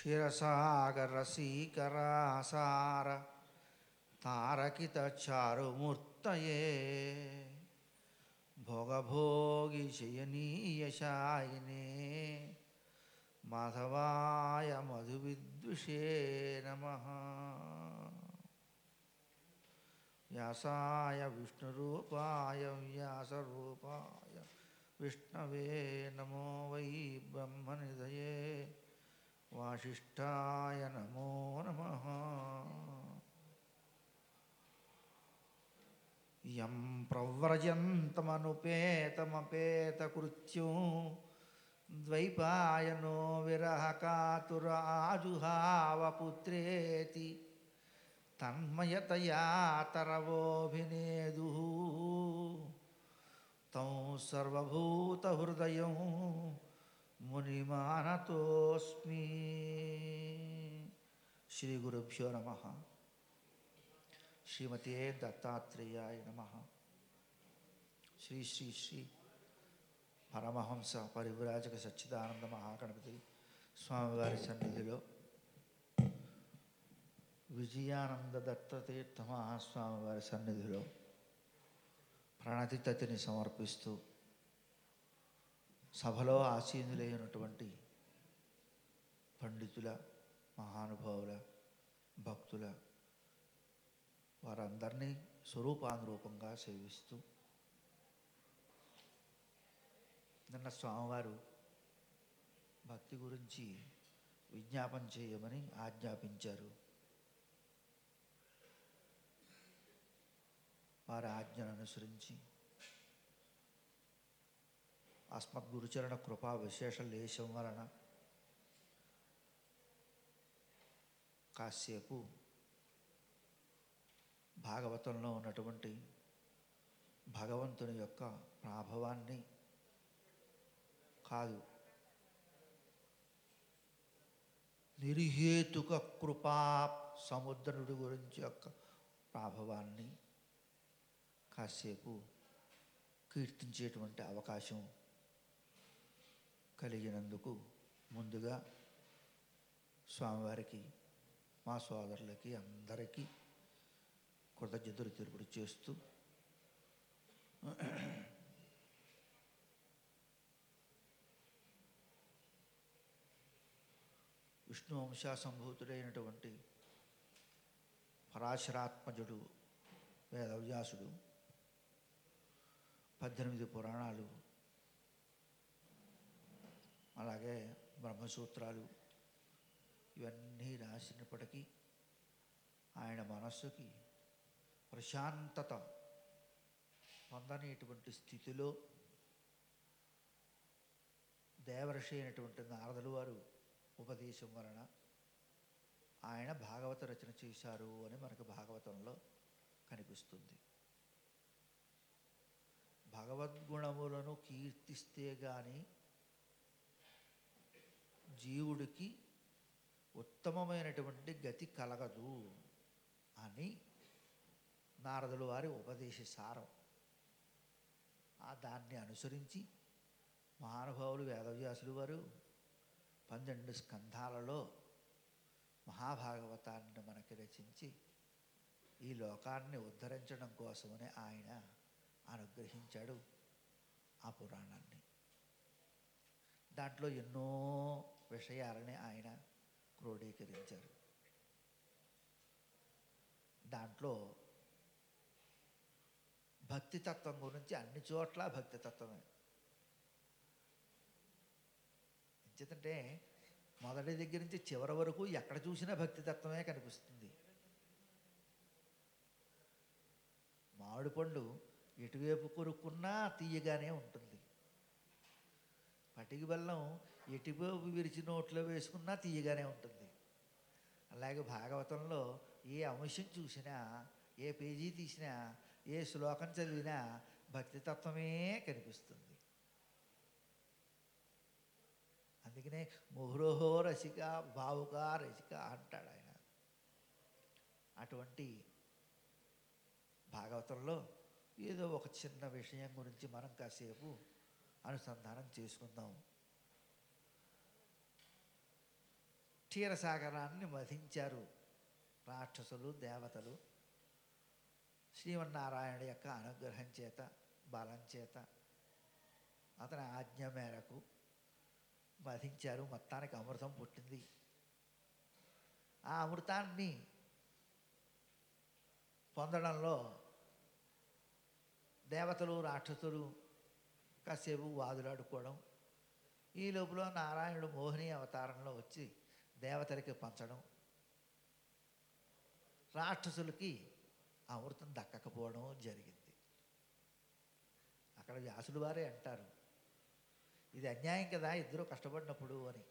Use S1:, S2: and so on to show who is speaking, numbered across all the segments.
S1: क्षीरसागरसीकरासार तारकितचारुमूर्तये। भोगभोगिशयनीयशायिने माधवाय मधुविद्विषे नम। व्यासाय विष्णुरूपाय व्यासरूपाय विष्णवे नमो वै ब्रह्मनिधये। వాసిష్ఠాయ నమో నమ. యం ప్రవ్రజంతమనుపేతమపేతకృత్యం ద్వైపాయనో విరహకాతురాజుహావపుత్రేతి తన్మయతయా తరవోభినేదు. తం సర్వభూతహృదయం మునిమానతోస్మి. శ్రీ గురుభ్యో నమ. శ్రీమతే దత్తాత్రేయాయ నమ. శ్రీ శ్రీ శ్రీ పరమహంస పరివిరాజక సచ్చిదానంద మహాగణపతి స్వామివారి సన్నిధిలో విజయానంద దత్తతీర్థ మహాస్వామివారి సన్నిధిలో ప్రణతి తతిని సమర్పిస్తూ సభలో ఆసీనులైనటువంటి పండితుల మహానుభావుల భక్తుల వారందరినీ స్వరూపానురూపంగా సేవిస్తూ నిన్న స్వామివారు భక్తి గురించి విజ్ఞాపన చేయమని ఆజ్ఞాపించారు. వారి ఆజ్ఞను అనుసరించి అస్మద్ గురుచరణ కృపా విశేష లేశం వలన కాసేపు భాగవతంలో ఉన్నటువంటి భగవంతుని యొక్క ప్రాభవాన్ని కాదు. నిర్హేతుక కృపా సముద్రుడి గురించి యొక్క ప్రాభవాన్ని కాసేపు కీర్తించేటువంటి అవకాశం కలిగినందుకు ముందుగా స్వామివారికి మా సోదరులకి అందరికీ కృతజ్ఞతలు తెలుపుడు చేస్తూ విష్ణు వంశాసంభూతుడైనటువంటి పరాశరాత్మజుడు వేదవ్యాసుడు పద్దెనిమిది పురాణాలు అలాగే బ్రహ్మసూత్రాలు ఇవన్నీ రాసినప్పటికీ ఆయన మనస్సుకి ప్రశాంతత పొందనేటువంటి స్థితిలో దేవర్షి అయినటువంటి నారదులు వారు ఉపదేశం వలన ఆయన భాగవత రచన చేశారు అని మనకు భాగవతంలో కనిపిస్తుంది. భగవద్గుణములను కీర్తిస్తే కానీ జీవుడికి ఉత్తమమైనటువంటి గతి కలగదు అని నారదుల వారి ఉపదేశ సారం. ఆ దాన్ని అనుసరించి మహానుభావులు వేదవ్యాసులు వారు పన్నెండు స్కంధాలలో మహాభాగవతాన్ని మనకి రచించి ఈ లోకాన్ని ఉద్ధరించడం కోసమని ఆయన అనుగ్రహించాడు ఆ పురాణాన్ని. దాంట్లో ఎన్నో విషయాలని ఆయన క్రోడీకరించారు. దాంట్లో భక్తితత్వం గురించి అన్ని చోట్ల భక్తితత్వమే. ఎందుకంటే మొదటి దగ్గర నుంచి చివరి వరకు ఎక్కడ చూసినా భక్తితత్వమే కనిపిస్తుంది. మామిడి పండు ఎటువైపు కొరుక్కున్నా తీయగానే ఉంటుంది. పటికి బెల్లం ఎటువైపు విరిచి నోట్లో వేసుకున్నా తీయగానే ఉంటుంది. అలాగే భాగవతంలో ఏ అంశం చూసినా ఏ పేజీ తీసినా ఏ శ్లోకం చదివినా భక్తి తత్వమే కనిపిస్తుంది. అందుకనే ముహురోహో రసిక భావుక రసిక అంటాడు ఆయన. అటువంటి భాగవతంలో ఏదో ఒక చిన్న విషయం గురించి మనం కాసేపు అనుసంధానం చేసుకుందాం. క్షీరసాగరాన్ని మధించారు రాక్షసులు దేవతలు. శ్రీమన్నారాయణ యొక్క అనుగ్రహం చేత బలం చేత అతని ఆజ్ఞ మేరకు మధించారు మొత్తానికి అమృతం పుట్టింది. ఆ అమృతాన్ని పొందడంలో దేవతలు రాక్షసులు కాసేపు వాదులాడుకోవడం. ఈ లోపల నారాయణుడు మోహిని అవతారంలో వచ్చి దేవతలకి పంచడం. రాక్షసులకి అమృతం దక్కకపోవడం జరిగింది. అక్కడ వ్యాసులు వారే అంటారు ఇది అన్యాయం కదా ఇద్దరు కష్టపడినప్పుడు అని.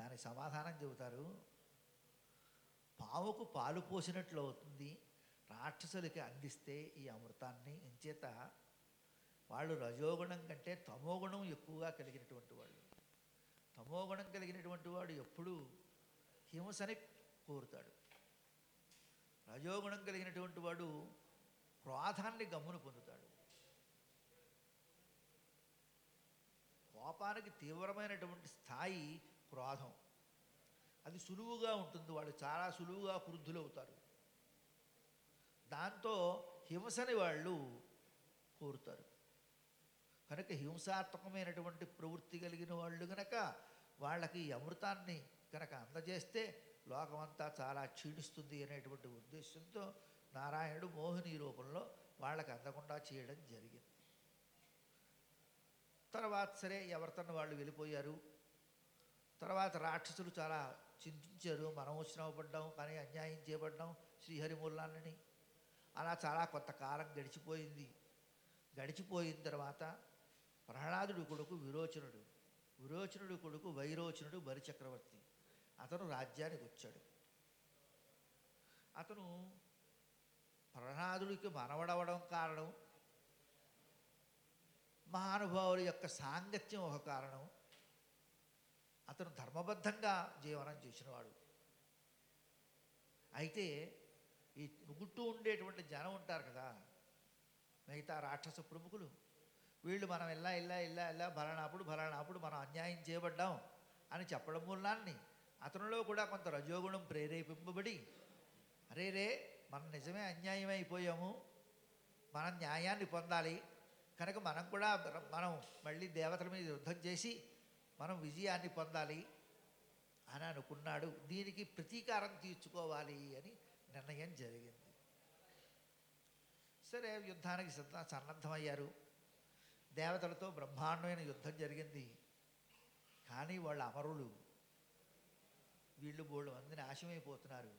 S1: దానికి సమాధానం చెబుతారు పావుకు పాలు పోసినట్లు అవుతుంది. రాక్షసులకి అందిస్తే ఈ అమృతాన్ని ఇంచేత వాళ్ళు రజోగుణం కంటే తమోగుణం ఎక్కువగా కలిగినటువంటి వాళ్ళు. తమోగుణం కలిగినటువంటి వాడు ఎప్పుడూ హింసని కోరుతాడు. రజోగుణం కలిగినటువంటి వాడు క్రోధాన్ని గమ్మును పొందుతాడు. కోపానికి తీవ్రమైనటువంటి స్థాయి క్రోధం. అది సులువుగా ఉంటుంది. వాళ్ళు చాలా సులువుగా క్రుద్ధులవుతారు. దాంతో హింసని వాళ్ళు కోరుతారు. కనుక హింసాత్మకమైనటువంటి ప్రవృత్తి కలిగిన వాళ్ళు కనుక వాళ్ళకి ఈ అమృతాన్ని కనుక అందజేస్తే లోకమంతా చాలా క్షీణిస్తుంది అనేటువంటి ఉద్దేశంతో నారాయణుడు మోహిని రూపంలో వాళ్ళకి అందకుండా చేయడం జరిగింది. తర్వాత సరే ఎవరితోనూ వాళ్ళు వెళ్ళిపోయారు. తర్వాత రాక్షసులు చాలా చింతించారు. మనం శ్రమపడ్డాం కానీ అన్యాయం చేయబడ్డాం శ్రీహరిమూలాన్ని అలా చాలా కొంతకాలం గడిచిపోయింది. గడిచిపోయిన తర్వాత ప్రహ్లాదుడి కొడుకు విరోచనుడు. విరోచనుడు కొడుకు వైరోచనుడు బలిచక్రవర్తి అతను రాజ్యానికి వచ్చాడు. అతను ప్రహ్లాదుడికి మనవడవడం కారణం మహానుభావుల యొక్క సాంగత్యం ఒక కారణం. అతను ధర్మబద్ధంగా జీవనం చేసినవాడు. అయితే ఈ చుట్టూ ఉండేటువంటి జనం ఉంటారు కదా మిగతా రాక్షస ప్రముఖులు. వీళ్ళు మనం ఇలా ఇలా ఇలా ఇలా బలనాపుడు బలనాపుడు మనం అన్యాయం చేయబడ్డాం అని చెప్పడం మూలాన్ని. అతనిలో కూడా కొంత రజోగుణం ప్రేరేపింపబడి అరే రే మనం నిజమే అన్యాయం అయిపోయాము మనం న్యాయాన్ని పొందాలి కనుక మనం కూడా మనం మళ్ళీ దేవతల మీద యుద్ధం చేసి మనం విజయాన్ని పొందాలి అని అనుకున్నాడు. దీనికి ప్రతీకారం తీర్చుకోవాలి అని నిర్ణయం జరిగింది. సరే యుద్ధానికి సిద్ధ సన్నద్ధమయ్యారు. దేవతలతో బ్రహ్మాండమైన యుద్ధం జరిగింది. కానీ వాళ్ళ అమరులు వీళ్ళు బోళ్ళు మందిని ఆశమైపోతున్నారు.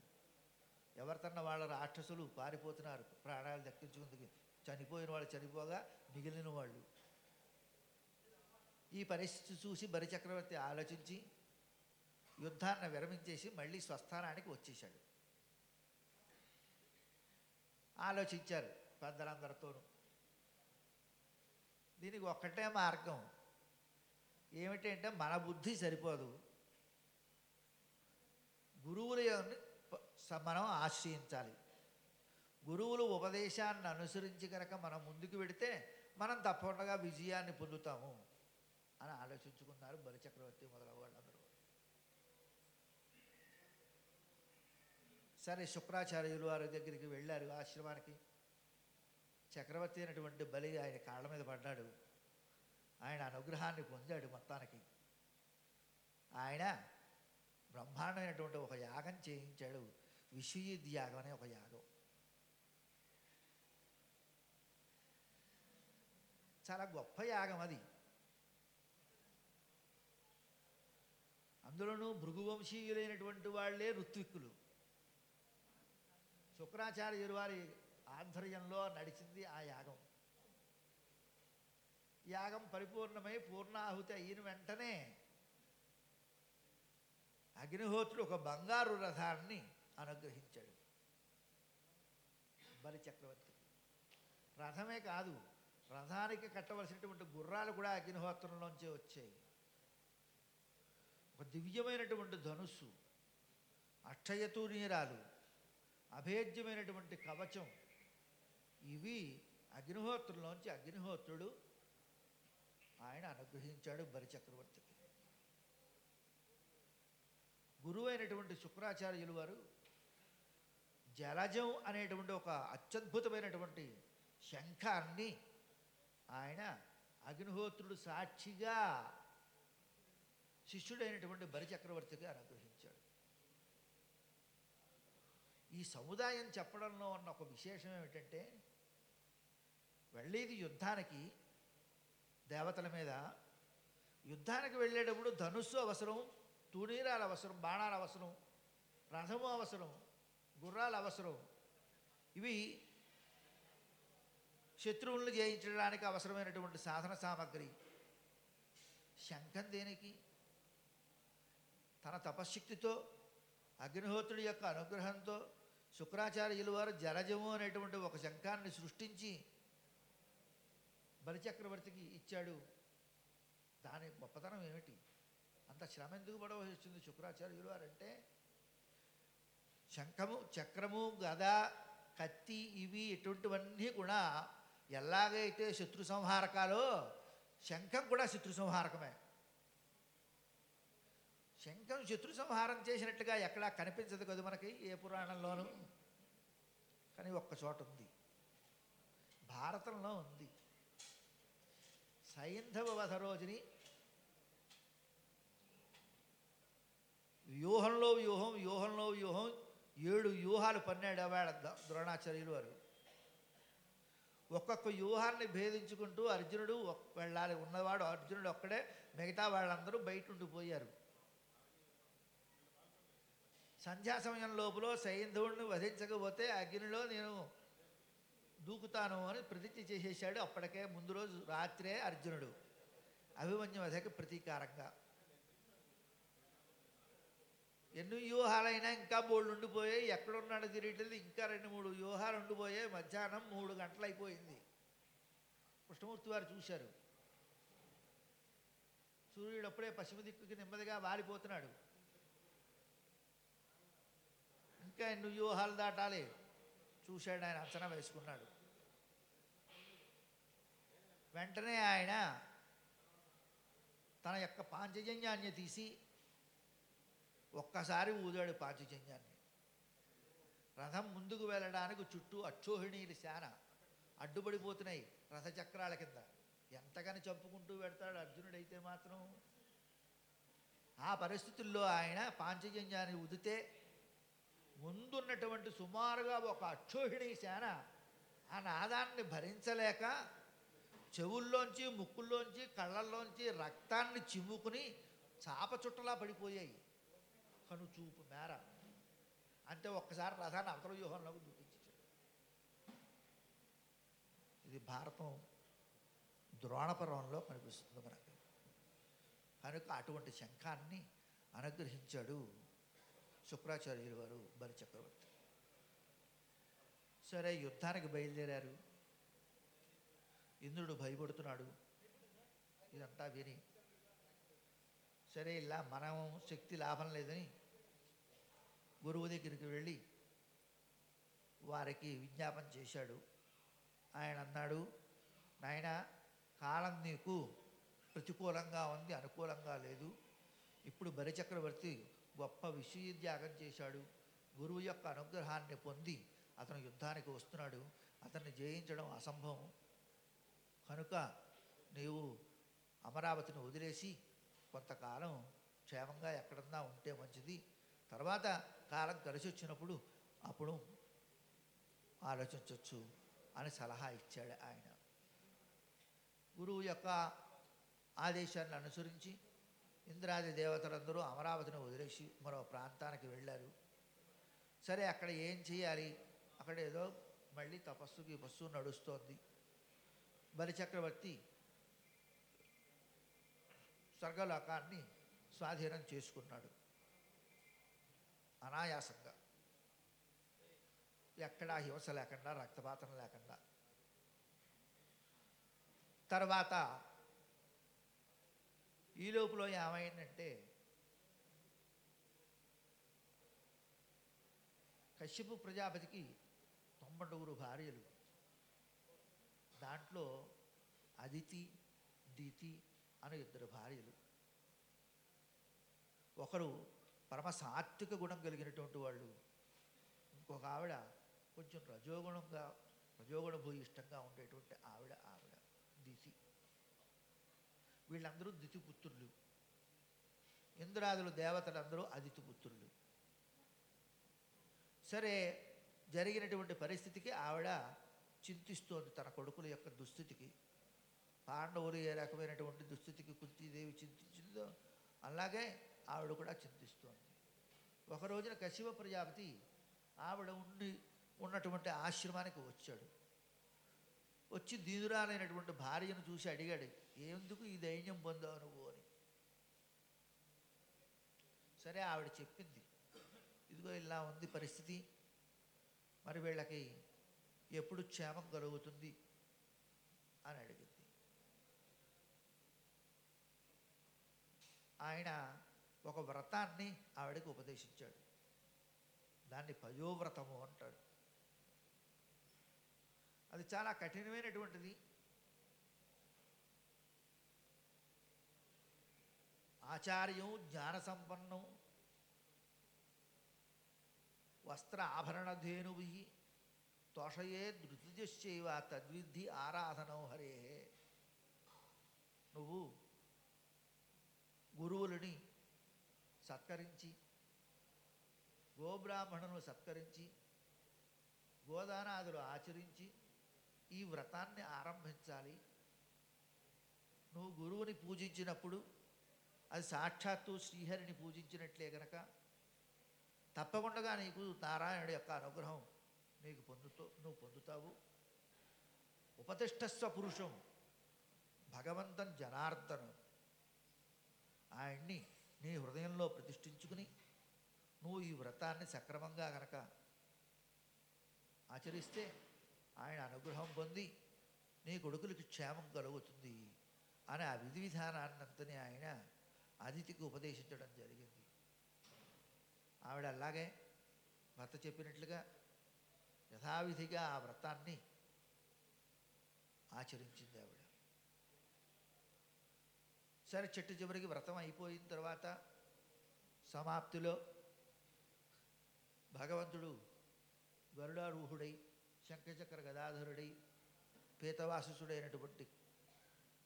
S1: ఎవరితన్న వాళ్ళ రాక్షసులు పారిపోతున్నారు. ప్రాణాలు దక్కించుకుందుకు చనిపోయిన వాళ్ళు చనిపోగా మిగిలిన వాళ్ళు. ఈ పరిస్థితి చూసి బరిచక్రవర్తి ఆలోచించి యుద్ధాన్ని విరమించేసి మళ్ళీ స్వస్థానానికి వచ్చేశాడు. ఆలోచించారు పెద్దలందరితోనూ. దీనికి ఒక్కటే మార్గం. ఏమిటంటే మన బుద్ధి సరిపోదు. గురువుల మనం ఆశ్రయించాలి. గురువులు ఉపదేశాన్ని అనుసరించి కనుక మనం ముందుకు వెడితే మనం తప్పకుండా విజయాన్ని పొందుతాము అని ఆలోచించుకున్నారు బలిచక్రవర్తి మొదలగు వాళ్ళందరూ సరే శుక్రాచార్యులు వారి దగ్గరికి వెళ్ళారు ఆశ్రమానికి. చక్రవర్తి అయినటువంటి బలి ఆయన కాళ్ళ మీద పడ్డాడు. ఆయన అనుగ్రహాన్ని పొందాడు మొత్తానికి. ఆయన బ్రహ్మాండమైనటువంటి ఒక యాగం చేయించాడు. విశ్వయుద్ధ యాగం అనే ఒక యాగం. చాలా గొప్ప యాగం అది. అందులోనూ భృగువంశీయులైనటువంటి వాళ్ళే ఋత్విక్కులు. శుక్రాచార్యుల వారి ఆధ్వర్యంలో నడిచింది ఆ యాగం. యాగం పరిపూర్ణమై పూర్ణాహుతి అయిన వెంటనే అగ్నిహోత్రుడు ఒక బంగారు రథాన్ని అనుగ్రహించాడు. బలిచక్రవర్తి రథమే కాదు రథానికి కట్టవలసినటువంటి గుర్రాలు కూడా అగ్నిహోత్రంలోంచే వచ్చాయి. ఒక దివ్యమైనటువంటి ధనుస్సు అక్షయతూనీరాలు అభేద్యమైనటువంటి కవచం ఇవి అగ్నిహోత్రులోంచి అగ్నిహోత్రుడు ఆయన అనుగ్రహించాడు బలిచక్రవర్తికి అయినటువంటి శుక్రాచార్యులు వారు జలజం అనేటువంటి ఒక అత్యద్భుతమైనటువంటి శంఖాన్ని ఆయన అగ్నిహోత్రుడు సాక్షిగా శిష్యుడైనటువంటి బరిచక్రవర్తికి అనుగ్రహించాడు. ఈ సముదాయం చెప్పడంలో ఉన్న ఒక విశేషం ఏమిటంటే వెళ్ళేది యుద్ధానికి దేవతల మీద. యుద్ధానికి వెళ్ళేటప్పుడు ధనుస్సు అవసరం తూనీరాలు అవసరం బాణాలు అవసరం రథము అవసరం గుర్రాలు అవసరం. ఇవి శత్రువులను జయించడానికి అవసరమైనటువంటి సాధన సామగ్రి. శంఖం దేనికి? తన తపశ్శక్తితో అగ్నిహోత్రుడి యొక్క అనుగ్రహంతో శుక్రాచార్యులు వారు జలజము అనేటువంటి ఒక శంఖాన్ని సృష్టించి బలిచక్రవర్తికి ఇచ్చాడు. దాని గొప్పతనం ఏమిటి? అంత శ్రమ ఎందుకు పడవలసి వచ్చింది శుక్రాచార్యులు వారంటే? అంటే శంఖము చక్రము గద కత్తి ఇవి ఇటువంటివన్నీ కూడా ఎలాగైతే శత్రు సంహారకాలో శంఖం కూడా శత్రు సంహారకమే. శంఖం శత్రు సంహారం చేసినట్లుగా ఎక్కడా కనిపించదు కదా మనకి ఏ పురాణంలోనూ. కానీ ఒక్క చోట ఉంది. భారతంలో ఉంది. సైంధవ వధ రోజుని వ్యూహంలో వ్యూహం వ్యూహంలో వ్యూహం ఏడు వ్యూహాలు పన్నాడు అవాడ ద్రోణాచార్యులు వారు. ఒక్కొక్క వ్యూహాన్ని భేదించుకుంటూ అర్జునుడు వెళ్ళాలి. ఉన్నవాడు అర్జునుడు ఒక్కడే మిగతా వాళ్ళందరూ బయట ఉండిపోయారు సంధ్యా సమయం లోపల సైంధవుడిని వధించకపోతే అగ్నిలో నేను దూకుతాను అని ప్రతిజ్ఞ చేసేసాడు అప్పటికే ముందు రోజు రాత్రే అర్జునుడు. అభిమన్యు వధకి ప్రతీకారంగా. ఎన్ని వ్యూహాలైనా ఇంకా బోళ్ళు ఉండిపోయాయి. ఎక్కడున్నాడో తిరిగేది ఇంకా రెండు మూడు వ్యూహాలు ఉండిపోయాయి. మధ్యాహ్నం మూడు గంటలైపోయింది. కృష్ణమూర్తి వారు చూశారు. సూర్యుడు అప్పుడే పశ్చిమ దిక్కుకి నెమ్మదిగా వారిపోతున్నాడు ఇంకా ఎన్ని వ్యూహాలు దాటాలి. చూశాడు ఆయన అంచనా వేసుకున్నాడు. వెంటనే ఆయన తన యొక్క పాంచజన్యాన్ని తీసి ఒక్కసారి ఊదాడు పాంచజన్యాన్ని. రథం ముందుకు వెళ్ళడానికి చుట్టూ అక్షోహిణీలు శాన అడ్డుపడిపోతున్నాయి రథచక్రాల కింద. ఎంతగాని చంపుకుంటూ పెడతాడు అర్జునుడైతే మాత్రం. ఆ పరిస్థితుల్లో ఆయన పాంచజన్యాన్ని ఉదితే ముందున్నటువంటి సుమారుగా ఒక అక్షోహిణీ సేన ఆ నాదాన్ని భరించలేక చెవుల్లోంచి ముక్కుల్లోంచి కళ్ళల్లోంచి రక్తాన్ని చిమ్ముకుని చాప చుట్టలా పడిపోయాయి. కనుచూపు మేర. అంటే ఒక్కసారి రథాన్ని అవతల వ్యూహంలోకి దూకించాడు ఇది భారతం ద్రోణపర్వంలో కనిపిస్తుంది మనకు. కనుక అటువంటి శంఖాన్ని అనుగ్రహించాడు శుక్రాచార్యులు వారు బలి చక్రవర్తి. సరే యుద్ధానికి బయలుదేరారు. ఇంద్రుడు భయపడుతున్నాడు. ఇదంతా విని సరే ఇలా మనం శక్తి లాభం లేదని గురువు దగ్గరికి వెళ్ళి వారికి విజ్ఞాపన చేశాడు. ఆయన అన్నాడు నాయన కాలం నీకు ప్రతికూలంగా ఉంది అనుకూలంగా లేదు. ఇప్పుడు బలిచక్రవర్తి గొప్ప విషయత్యాగం చేశాడు. గురువు యొక్క అనుగ్రహాన్ని పొంది అతను యుద్ధానికి వస్తున్నాడు. అతన్ని జయించడం అసంభవం. కనుక నీవు అమరావతిని వదిలేసి కొంతకాలం క్షేమంగా ఎక్కడన్నా ఉంటే మంచిది. తర్వాత కాలం కలిసి వచ్చినప్పుడు అప్పుడు ఆలోచించవచ్చు అని సలహా ఇచ్చాడు ఆయన. గురువు యొక్క ఆదేశాన్ని అనుసరించి ఇంద్రాది దేవతలందరూ అమరావతిని వదిలేసి మరో ప్రాంతానికి వెళ్ళారు. సరే అక్కడ ఏం చేయాలి? అక్కడ ఏదో మళ్ళీ తపస్సుకి బస్సు నడుస్తోంది. బలిచక్రవర్తి స్వర్గలోకాన్ని స్వాధీనం చేసుకున్నాడు. అనాయాసంగా. ఎక్కడా హింస లేకుండా రక్తపాతం లేకుండా. తర్వాత ఈ లోపల ఏమైందంటే కశ్యపు ప్రజాపతికి తొంభై భార్యలు. దాంట్లో అదితి దితి అనే ఇద్దరు భార్యలు. ఒకరు పరమ సాత్విక గుణం కలిగినటువంటి వాళ్ళు ఇంకొక ఆవిడ కొంచెం రజోగుణంగా రజోగుణ భూయిష్టంగా ఉండేటువంటి ఆవిడ ఆవిడ దితి. వీళ్ళందరూ దితి పుత్రులు ఇంద్రాదులు దేవతలందరూ అదితి పుత్రులు సరే జరిగినటువంటి పరిస్థితికి ఆవిడ చింతిస్తోంది తన కొడుకుల యొక్క దుస్థితికి. పాండవులు ఏ రకమైనటువంటి దుస్థితికి కుంతీదేవి చింతించిందో అలాగే ఆవిడ కూడా చింతిస్తోంది. ఒక రోజున కశివ ప్రజాపతి ఆవిడ ఉండి ఉన్నటువంటి ఆశ్రమానికి వచ్చాడు. వచ్చి దీనురాలైనటువంటి భార్యను చూసి అడిగాడు ఎందుకు ఈ దైన్యం పొందావు నువ్వు అని? సరే ఆవిడ చెప్పింది ఇదిగో ఇలా ఉంది పరిస్థితి మరి వీళ్ళకి ఎప్పుడు క్షేమం కలుగుతుంది అని అడిగింది. ఆయన ఒక వ్రతాన్ని ఆవిడకి ఉపదేశించాడు. దాన్ని పయోవ్రతము అంటాడు. అది చాలా కఠినమైనటువంటిది. ఆచార్యం జ్ఞాన సంపన్నం వస్త్ర ఆభరణధేనువి తోషయే ధృతిజశ్చైవ తద్విద్ధి ఆరాధనం హరే. నువ్వు గురువులని సత్కరించి గోబ్రాహ్మణులను సత్కరించి గోదానాదులు ఆచరించి ఈ వ్రతాన్ని ఆరంభించాలి. నువ్వు గురువుని పూజించినప్పుడు అది సాక్షాత్తు శ్రీహరిని పూజించినట్లే గనక తప్పకుండా నీకు నారాయణుడి యొక్క అనుగ్రహం నీకు పొందుతూ నువ్వు పొందుతావు. ఉపతిష్టస్వ పురుషం భగవంతం జనార్దను. ఆయన్ని నీ హృదయంలో ప్రతిష్ఠించుకుని నువ్వు ఈ వ్రతాన్ని సక్రమంగా గనక ఆచరిస్తే ఆయన అనుగ్రహం పొంది నీ కొడుకులకి క్షేమం కలుగుతుంది అని ఆ విధి విధానాన్నంతని ఆయన అదితికి ఉపదేశించడం జరిగింది. ఆవిడ అలాగే భర్త చెప్పినట్లుగా యథావిధిగా ఆ వ్రతాన్ని ఆచరించింది ఆవిడ. సరే చెట్టు చివరికి వ్రతం అయిపోయిన తర్వాత సమాప్తిలో భగవంతుడు గరుడారూహుడై శంఖచక్ర గదాధరుడై పీతవాసుడైనటువంటి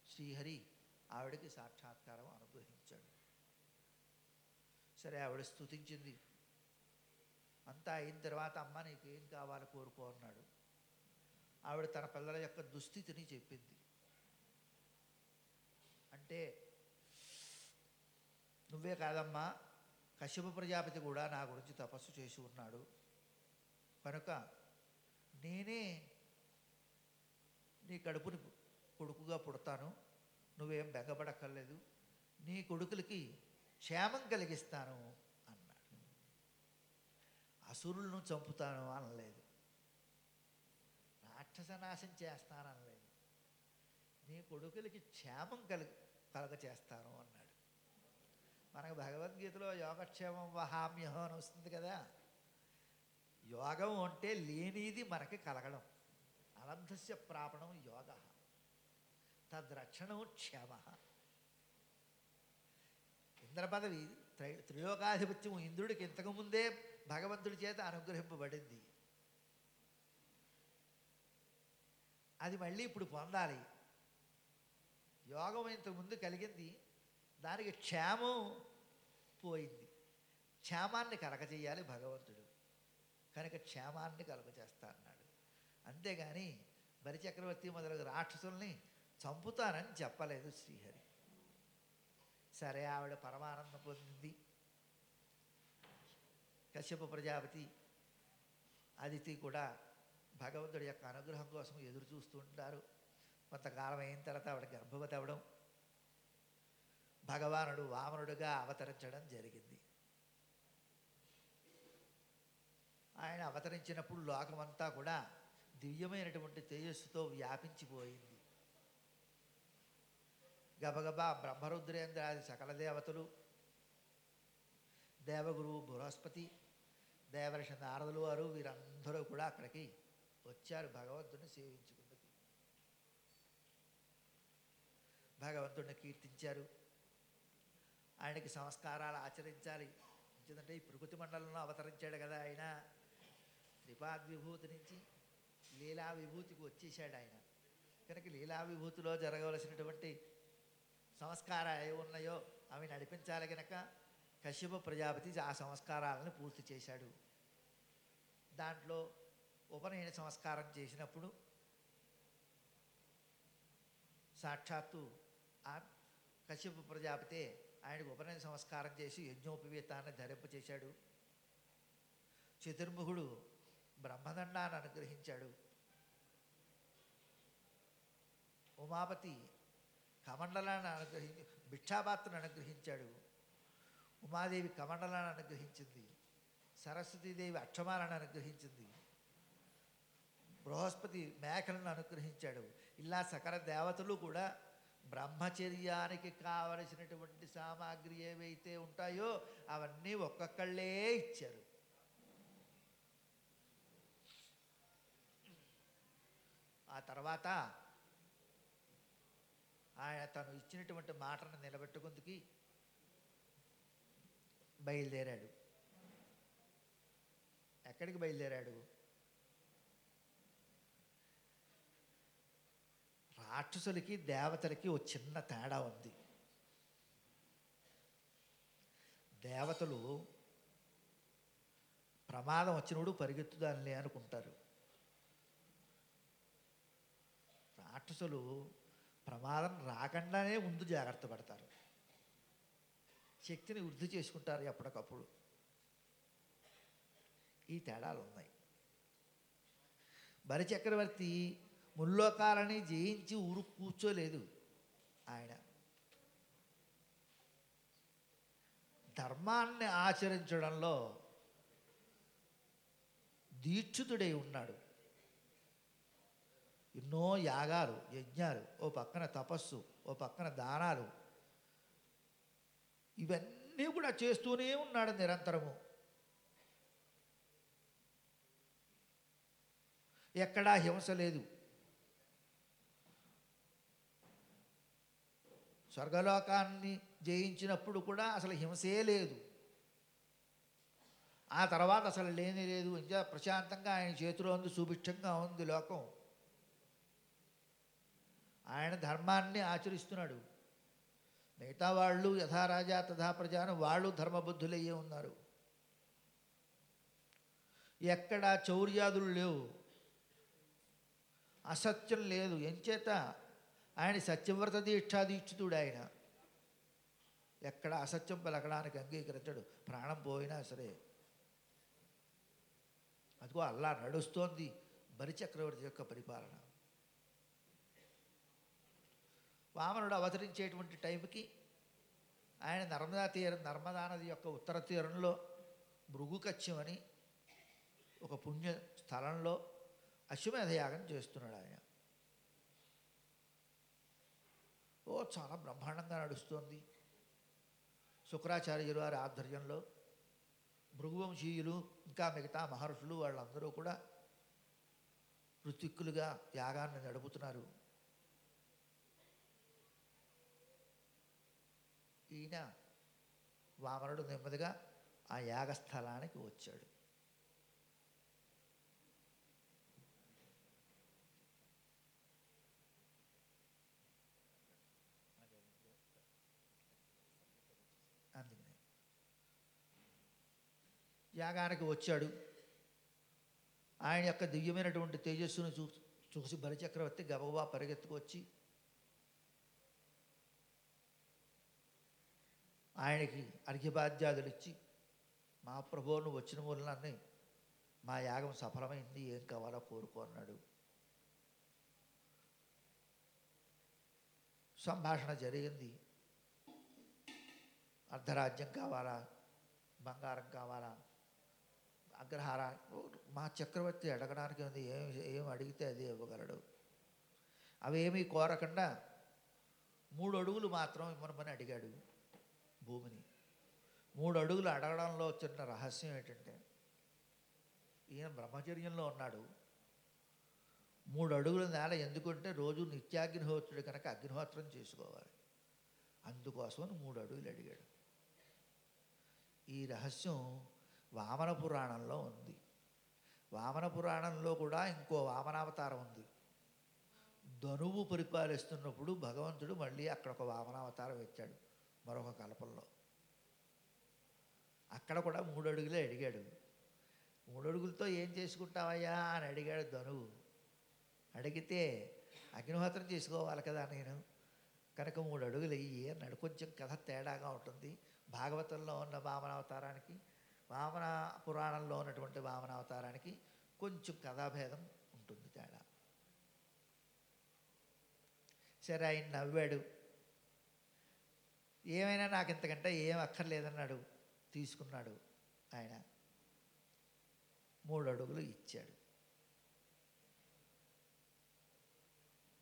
S1: శ్రీహరి ఆవిడకి సాక్షాత్కారం అనుగ్రహించాడు. సరే ఆవిడ స్థుతించింది అంతా అయిన తర్వాత అమ్మ నీకు ఏం కావాలో కోరుకో అన్నాడు. ఆవిడ తన పిల్లల యొక్క దుస్థితిని చెప్పింది. అంటే నువ్వే కాదమ్మా కశ్యప ప్రజాపతి కూడా నా గురించి తపస్సు చేసి ఉన్నాడు. కనుక నేనే నీ కడుపుని కొడుకుగా పుడతాను. నువ్వేం బెగబడక్కర్లేదు నీ కొడుకులకి క్షేమం కలిగిస్తాను. అసురులను చంపుతాను అనలేదు. రాక్షస నాశం చేస్తాననలేదు. నీ కొడుకులకి క్షేమం కలుగ కలగ చేస్తాను అన్నాడు. మనకు భగవద్గీతలో యోగక్షేమం వహామ్యహం అని వస్తుంది కదా. యోగం అంటే లేనిది మనకి కలగడం. అలబ్ధస్య ప్రాపణం యోగ. తద్రక్షణం క్షేమ. ఇంద్ర పదవి త్రై త్రిలోకాధిపత్యం ఇంద్రుడికి ఇంతకుముందే భగవంతుడి చేత అనుగ్రహింపబడింది. అది మళ్ళీ ఇప్పుడు పొందాలి. యోగం ఇంతకుముందు కలిగింది. దానికి క్షేమం పోయింది. క్షేమాన్ని కలగజేయాలి భగవంతుడు. కనుక క్షేమాన్ని కలుగజేస్తా అన్నాడు. అంతేగాని బలిచక్రవర్తి మొదలగు రాక్షసుల్ని చంపుతానని చెప్పలేదు శ్రీహరి. సరే ఆవిడ పరమానందం పొందింది. కశ్యప ప్రజాపతి అదితి కూడా భగవంతుడి యొక్క అనుగ్రహం కోసం ఎదురు చూస్తుంటారు కొంతకాలం అయిన తర్వాత ఆవిడ గర్భవతి అవడం భగవానుడు వామనుడుగా అవతరించడం జరిగింది. ఆయన అవతరించినప్పుడు లోకమంతా కూడా దివ్యమైనటువంటి తేజస్సుతో వ్యాపించిపోయింది. గబగబా బ్రహ్మరుద్రేంద్రాది సకల దేవతలు దేవగురువు బృహస్పతి దేవర్షి నారదులు వారు వీరందరూ కూడా అక్కడికి వచ్చారు భగవంతుడిని సేవించుకుందుకు భగవంతుడిని కీర్తించారు. ఆయనకి సంస్కారాలు ఆచరించాలి. ఎందుకంటే ఈ ప్రకృతి మండలంలో అవతరించాడు కదా ఆయన. త్రిపాద్ విభూతి నుంచి లీలా విభూతికి వచ్చేసాడు ఆయన. కనుక లీలా విభూతిలో జరగవలసినటువంటి సంస్కారాలు ఏవి ఉన్నాయో అవి నడిపించాలి కనుక కశ్యప ప్రజాపతి ఆ సంస్కారాలను పూర్తి చేశాడు. దాంట్లో ఉపనయన సంస్కారం చేసినప్పుడు సాక్షాత్తు ఆ కశ్యప ప్రజాపతి ఆయనకు ఉపనయన సంస్కారం చేసి యజ్ఞోపవీతాన్ని ధరింప చేశాడు. చతుర్ముఖుడు బ్రహ్మదండాన్ని అనుగ్రహించాడు. ఉమాపతి కమండలాన్ని అనుగ్రహించి భిక్షాపాత్రను అనుగ్రహించాడు. ఉమాదేవి కమండలాన్ని అనుగ్రహించింది. సరస్వతీదేవి అక్షమాలను అనుగ్రహించింది. బృహస్పతి మేకలను అనుగ్రహించాడు. ఇలా సకల దేవతలు కూడా బ్రహ్మచర్యానికి కావలసినటువంటి సామాగ్రి ఏవైతే ఉంటాయో అవన్నీ ఒక్కొక్కళ్ళే ఇచ్చారు. ఆ తర్వాత ఆయన తను ఇచ్చినటువంటి మాటను నిలబెట్టుకుందుకి బయలుదేరాడు. ఎక్కడికి బయలుదేరాడు? రాక్షసులకి దేవతలకి ఓ చిన్న తేడా ఉంది. దేవతలు ప్రమాదం వచ్చినప్పుడు పరిగెత్తుదానిలే అనుకుంటారు. రాక్షసులు ప్రమాదం రాకుండానే ముందు జాగ్రత్త పడతారు. శక్తిని వృద్ధి చేసుకుంటారు ఎప్పటికప్పుడు. ఈ తేడాలు ఉన్నాయి. బలిచక్రవర్తి ముల్లోకాలని జయించి ఊరు కూర్చోలేదు ఆయన. ధర్మాన్ని ఆచరించడంలో దీక్షితుడై ఉన్నాడు. ఎన్నో యాగాలు యజ్ఞాలు ఓ పక్కన తపస్సు ఓ పక్కన దానాలు ఇవన్నీ కూడా చేస్తూనే ఉన్నాడు నిరంతరము. ఎక్కడా హింస లేదు. స్వర్గలోకాన్ని జయించినప్పుడు కూడా అసలు హింసే లేదు. ఆ తర్వాత అసలు లేని లేదు. ఇంకా ప్రశాంతంగా ఆయన చేతిలో ఉంది సుభిక్షంగా ఉంది లోకం. ఆయన ధర్మాన్ని ఆచరిస్తున్నాడు. మిగతా వాళ్ళు యథారాజా తథా ప్రజాను వాళ్ళు ధర్మబుద్ధులయ్యే ఉన్నారు? ఎక్కడ చౌర్యాదులు లేవు. అసత్యం లేదు. ఎంచేత ఆయన సత్యవ్రత దీక్షాదీక్షితుడు ఆయన. ఎక్కడ అసత్యం పలకడానికి అంగీకరించడు. ప్రాణం పోయినా సరే. అదిగో అల్లా నడుస్తోంది బలిచక్రవర్తి యొక్క పరిపాలన. వామనుడు అవతరించేటువంటి టైంకి ఆయన నర్మదా తీరం నర్మదా నది యొక్క ఉత్తర తీరంలో భృగుకత్యం అని ఒక పుణ్య స్థలంలో అశ్వమేధ యాగం చేస్తున్నాడు ఆయన. ఓ చాలా బ్రహ్మాండంగా నడుస్తోంది. శుక్రాచార్యులు వారి ఆధ్వర్యంలో భృగువంశీయులు ఇంకా మిగతా మహర్షులు వాళ్ళందరూ కూడా ఋతిక్కులుగా యాగాన్ని నడుపుతున్నారు. ఈయన వామనుడు నెమ్మదిగా ఆ యాగస్థలానికి వచ్చాడు. అందుకనే. యాగానికి వచ్చాడు. ఆయన యొక్క దివ్యమైనటువంటి తేజస్సును చూ చూసి బలిచక్రవర్తి గబగబా పరిగెత్తుకు ఆయనకి అర్ఘ్యపాద్యాదులు ఇచ్చి మా ప్రభువును వచ్చిన మూలనని మా యాగం సఫలమైంది ఏం కావాలో కోరుకున్నాడు సంభాషణ జరిగింది. అర్ధరాజ్యం కావాలా? బంగారం కావాలా? అగ్రహార మా చక్రవర్తి అడగడానికి ఉంది ఏం ఏం అడిగితే అది ఇవ్వగలడు. అవేమీ కోరకుండా మూడు అడుగులు మాత్రం ఇమ్మనమని అడిగాడు. భూమిని. మూడు అడుగులు అడగడంలో చిన్న రహస్యం ఏంటంటే ఈయన బ్రహ్మచర్యంలో ఉన్నాడు. మూడు అడుగుల నేల ఎందుకంటే రోజు నిత్యాగ్నిహోత్రుడు కనుక అగ్నిహోత్రం చేసుకోవాలి. అందుకోసమని మూడు అడుగులు అడిగాడు. ఈ రహస్యం వామన పురాణంలో ఉంది. వామన పురాణంలో కూడా ఇంకో వామనావతారం ఉంది. ధనువు పరిపాలిస్తున్నప్పుడు భగవంతుడు మళ్ళీ అక్కడ ఒక వామనావతారం ఇచ్చాడు. మరొక కలపల్లో అక్కడ కూడా మూడు అడుగులే అడిగాడు. మూడు అడుగులతో ఏం చేసుకుంటావయ్యా అని అడిగాడు ధనువు. అడిగితే అగ్నిహోత్రం చేసుకోవాలి కదా నేను. కనుక మూడు అడుగులు అయ్యి అన్నాడు కొంచెం కథ తేడాగా ఉంటుంది. భాగవతంలో ఉన్న వామనావతారానికి వామన పురాణంలో ఉన్నటువంటి వామనావతారానికి కొంచెం కథాభేదం ఉంటుంది తేడా. సరే ఆయన నవ్వాడు. ఏమైనా నాకు ఇంతకంటే ఏం అక్కర్లేదన్నాడు తీసుకున్నాడు ఆయన. మూడు అడుగులు ఇచ్చాడు.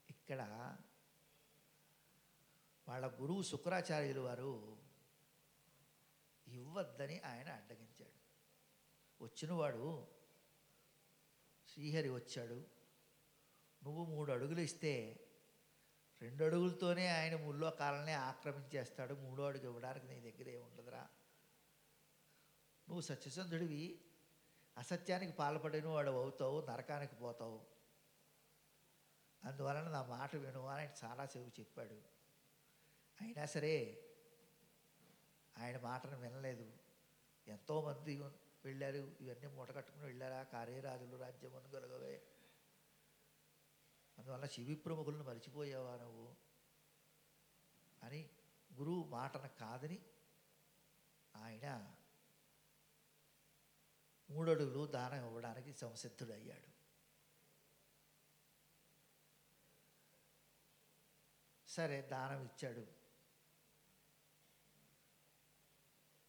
S1: ఇక్కడ వాళ్ళ గురువు శుక్రాచార్యులు వారు ఇవ్వద్దని ఆయన అడ్డగించాడు. వచ్చినవాడు శ్రీహరి వచ్చాడు. నువ్వు మూడు అడుగులు ఇస్తే రెండు అడుగులతోనే ఆయన ముల్లో కాలనే ఆక్రమించేస్తాడు మూడో అడుగు ఇవ్వడానికి నీ దగ్గర ఏముండదురా. నువ్వు సత్యసంధుడివి అసత్యానికి పాల్పడిన వాడు అవుతావు నరకానికి పోతావు. అందువలన నా మాట విను అని ఆయన చాలాసేపు చెప్పాడు. అయినా సరే ఆయన మాటను వినలేదు. ఎంతోమంది వెళ్ళారు ఇవన్నీ మూటకట్టుకుని వెళ్ళారా కార్యరాజులు రాజ్యమును గలగవే. అందువల్ల శివి ప్రముఖులను మరిచిపోయావా నువ్వు? అని గురువు మాటను కాదని ఆయన మూడడుగులు దానం ఇవ్వడానికి సంసిద్ధుడయ్యాడు. సరే దానం ఇచ్చాడు.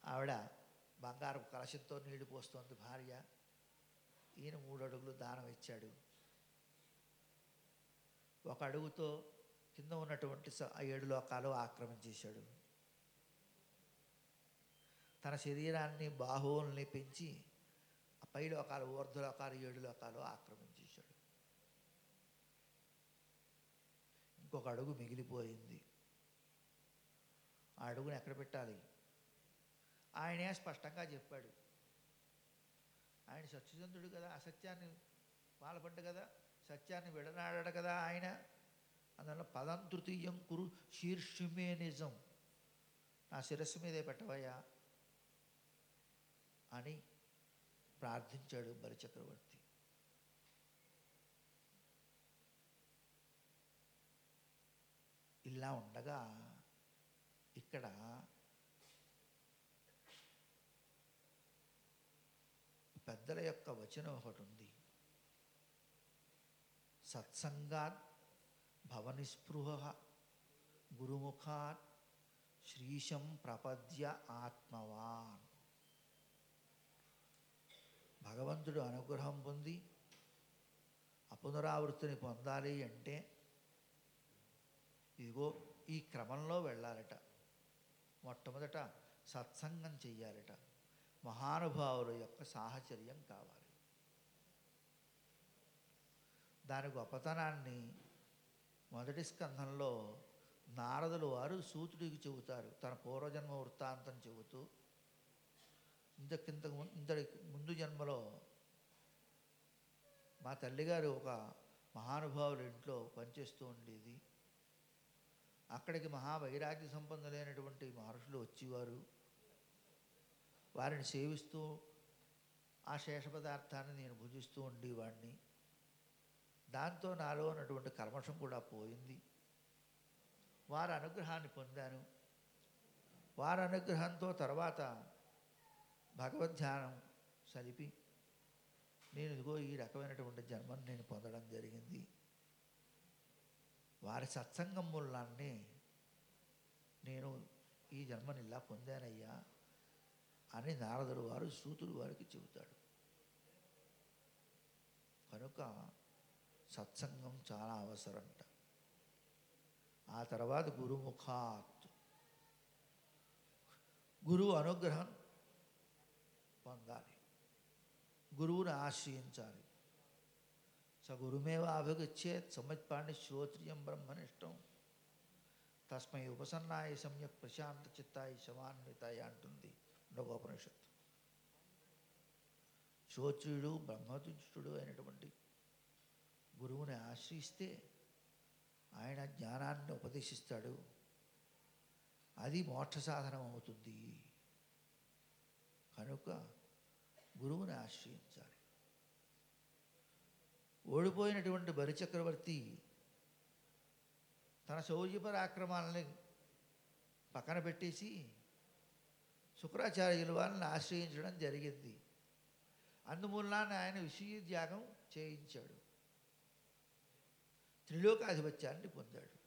S1: ఆవిడ బంగారు కలశంతో నీళ్ళు పోస్తోంది భార్య. ఈయన మూడు అడుగులు దానం ఇచ్చాడు. ఒక అడుగుతో కింద ఉన్నటువంటి ఆ ఏడు లోకాలు ఆక్రమించేశాడు తన శరీరాన్ని బాహువుల్ని పెంచి ఆ పై లోకాలు ఊర్ధ్వలోకాలు ఏడు లోకాలు ఆక్రమించేశాడు ఇంకొక అడుగు మిగిలిపోయింది. ఆ అడుగుని ఎక్కడ పెట్టాలి? ఆయనే స్పష్టంగా చెప్పాడు. ఆయన సత్యచంద్రుడు కదా అసత్యాన్ని పాల్పడ్డు కదా. సత్యాన్ని విడనాడాడు కదా ఆయన. అందువల్ల పదం తృతీయం కురు శీర్షుమే నిజం నా శిరస్సు మీదే పెట్టవయ్యా అని ప్రార్థించాడు బలిచక్రవర్తి ఇలా ఉండగా ఇక్కడ పెద్దల యొక్క వచనం ఒకటి ఉంది. సత్సంగాత్ భవనిస్పృహ గురుముఖాత్ శ్రీశం ప్రపద్య ఆత్మవాన్ భగవంతుడు అనుగ్రహం పొంది అపునరావృత్తిని పొందాలి అంటే ఇదిగో ఈ క్రమంలో వెళ్ళాలట. మొట్టమొదట సత్సంగం చెయ్యాలట. మహానుభావుల యొక్క సాహచర్యం కావాలి. దాని గొప్పతనాన్ని మొదటి స్కంధంలో నారదులు వారు సూతుడికి చెబుతారు. తన పూర్వజన్మ వృత్తాంతం చెబుతూ ఇంతకింత ఇంతటి ముందు జన్మలో మా తల్లిగారు ఒక మహానుభావుల ఇంట్లో పనిచేస్తూ ఉండేది. అక్కడికి మహావైరాగ్య సంపన్నులైనటువంటి మహర్షులు వచ్చేవారు. వారిని సేవిస్తూ ఆ శేష పదార్థాన్ని నేను భుజిస్తూ ఉండేవాడిని. దాంతో నాలో ఉన్నటువంటి కల్మషం కూడా పోయింది. వారి అనుగ్రహాన్ని పొందాను. వారి అనుగ్రహంతో తర్వాత భగవద్ధ్యానం సలిపి నేను ఇదిగో ఈ రకమైనటువంటి జన్మను నేను పొందడం జరిగింది. వారి సత్సంగం వల్లనే నేను ఈ జన్మని ఇలా పొందానయ్యా అని నారదుడు వారు సూతుడు వారికి చెబుతాడు. కనుక సత్సంగం చాలా అవసరంట ఆ తర్వాత గురుముఖాత్. గురువు అనుగ్రహం పొందాలి. గురువుని ఆశ్రయించాలి. స గురుమేవ అభిగచ్చేత్ సమ్మత్పాణి శ్రోత్రియం బ్రహ్మనిష్టం. తస్మై ఉపసన్నాయ సమ్యక్ ప్రశాంత చిత్తాయి సమాన్వితాయ అంటుంది ఉండగోపనిషత్తు శ్రోత్రియుడు బ్రహ్మతుష్టుడు అయినటువంటి గురువుని ఆశ్రయిస్తే ఆయన జ్ఞానాన్ని ఉపదేశిస్తాడు. అది మోక్ష సాధనం అవుతుంది. కనుక గురువుని ఆశ్రయించాలి. ఓడిపోయినటువంటి బలిచక్రవర్తి తన శౌర్యపరాక్రమాలని పక్కన పెట్టేసి శుక్రాచార్యుల వారిని ఆశ్రయించడం జరిగింది. అందుమూలన ఆయన విషయ త్యాగం చేయించాడు. త్రిలోకాధిపత్యాన్ని పొందాడు.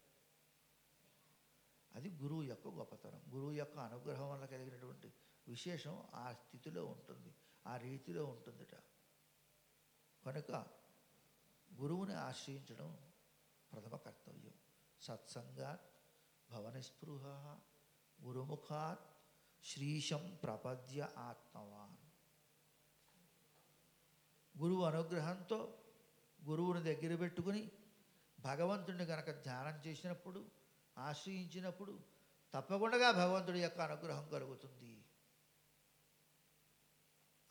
S1: అది గురువు యొక్క గొప్పతనం. గురువు యొక్క అనుగ్రహం వల్ల కలిగినటువంటి విశేషం ఆ స్థితిలో ఉంటుంది ఆ రీతిలో ఉంటుందిట. కనుక గురువుని ఆశ్రయించడం ప్రథమ కర్తవ్యం. సత్సంగాత్ భవనిస్పృహ గురుముఖాత్ శ్రీశం ప్రపద్య ఆత్మవాన్. గురువు అనుగ్రహంతో గురువుని దగ్గర పెట్టుకుని భగవంతుడిని కనుక ధ్యానం చేసినప్పుడు ఆశ్రయించినప్పుడు తప్పకుండా భగవంతుడి యొక్క అనుగ్రహం కలుగుతుంది.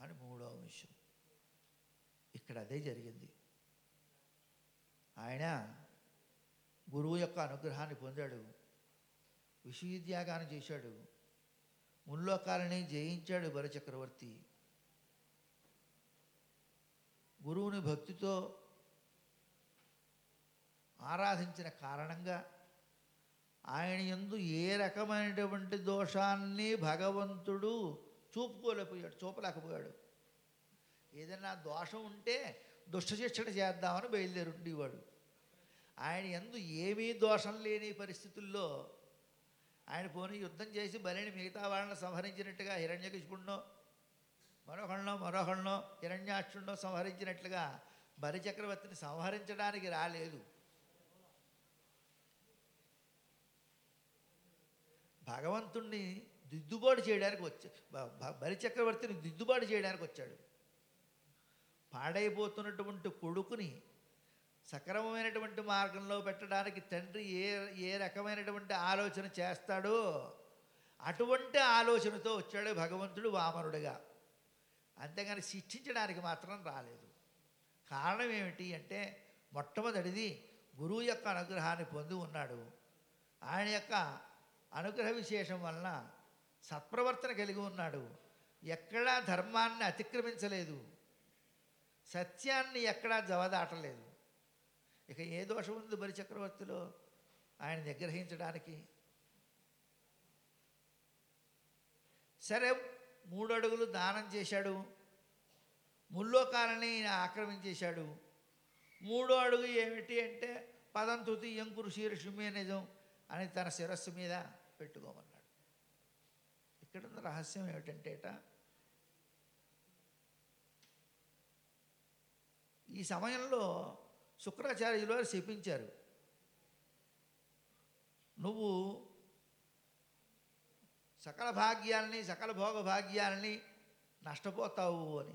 S1: అని మూడవ విషయం. ఇక్కడ అదే జరిగింది. ఆయన గురువు యొక్క అనుగ్రహాన్ని పొందాడు. విశ్వవిద్యాగానం చేశాడు. ముల్లోకాలని జయించాడు బలచక్రవర్తి గురువుని భక్తితో ఆరాధించిన కారణంగా ఆయన ఎందు ఏ రకమైనటువంటి దోషాన్ని భగవంతుడు చూపుకోలేకపోయాడు చూపలేకపోయాడు. ఏదైనా దోషం ఉంటే దుష్టశిక్షణ చేద్దామని బయలుదేరుండేవాడు. ఆయన ఎందు ఏమీ దోషం లేని పరిస్థితుల్లో ఆయన పోనీ యుద్ధం చేసి బలిని మిగతా వాళ్ళని సంహరించినట్టుగా హిరణ్యకృష్ణుడినో మరొకళ్ళనో మరొకళ్ళనో హిరణ్యాక్షుడినో సంహరించినట్లుగా బలి చక్రవర్తిని సంహరించడానికి రాలేదు. భగవంతుణ్ణి దిద్దుబాటు చేయడానికి వచ్చా బలిచక్రవర్తిని దిద్దుబాటు చేయడానికి వచ్చాడు. పాడైపోతున్నటువంటి కొడుకుని సక్రమమైనటువంటి మార్గంలో పెట్టడానికి తండ్రి ఏ ఏ రకమైనటువంటి ఆలోచన చేస్తాడో అటువంటి ఆలోచనతో వచ్చాడు భగవంతుడు వామనుడిగా. అంతేగాని శిక్షించడానికి మాత్రం రాలేదు. కారణం ఏమిటి అంటే మొట్టమొదటిది గురువు యొక్క అనుగ్రహాన్ని పొంది ఉన్నాడు. ఆయన యొక్క అనుగ్రహ విశేషం వలన సత్ప్రవర్తన కలిగి ఉన్నాడు. ఎక్కడా ధర్మాన్ని అతిక్రమించలేదు. సత్యాన్ని ఎక్కడా జవదాటలేదు. ఇక ఏ దోషం ఉంది బలి చక్రవర్తిలో? ఆయన నిగ్రహించడానికి. సరే మూడు అడుగులు దానం చేశాడు. ముల్లోకాలని ఈయన ఆక్రమించేశాడు. మూడో అడుగు ఏమిటి అంటే పదం తృతీయం శీర్షుమే నిజం అని తన శిరస్సు మీద పెట్టుకోమన్నాడు ఇక్కడున్న రహస్యం ఏమిటంటేట ఈ సమయంలో శుక్రాచార్యులు వారు శపించారు. నువ్వు సకల భాగ్యాల్ని సకల భోగ భాగ్యాల్ని నష్టపోతావు అని.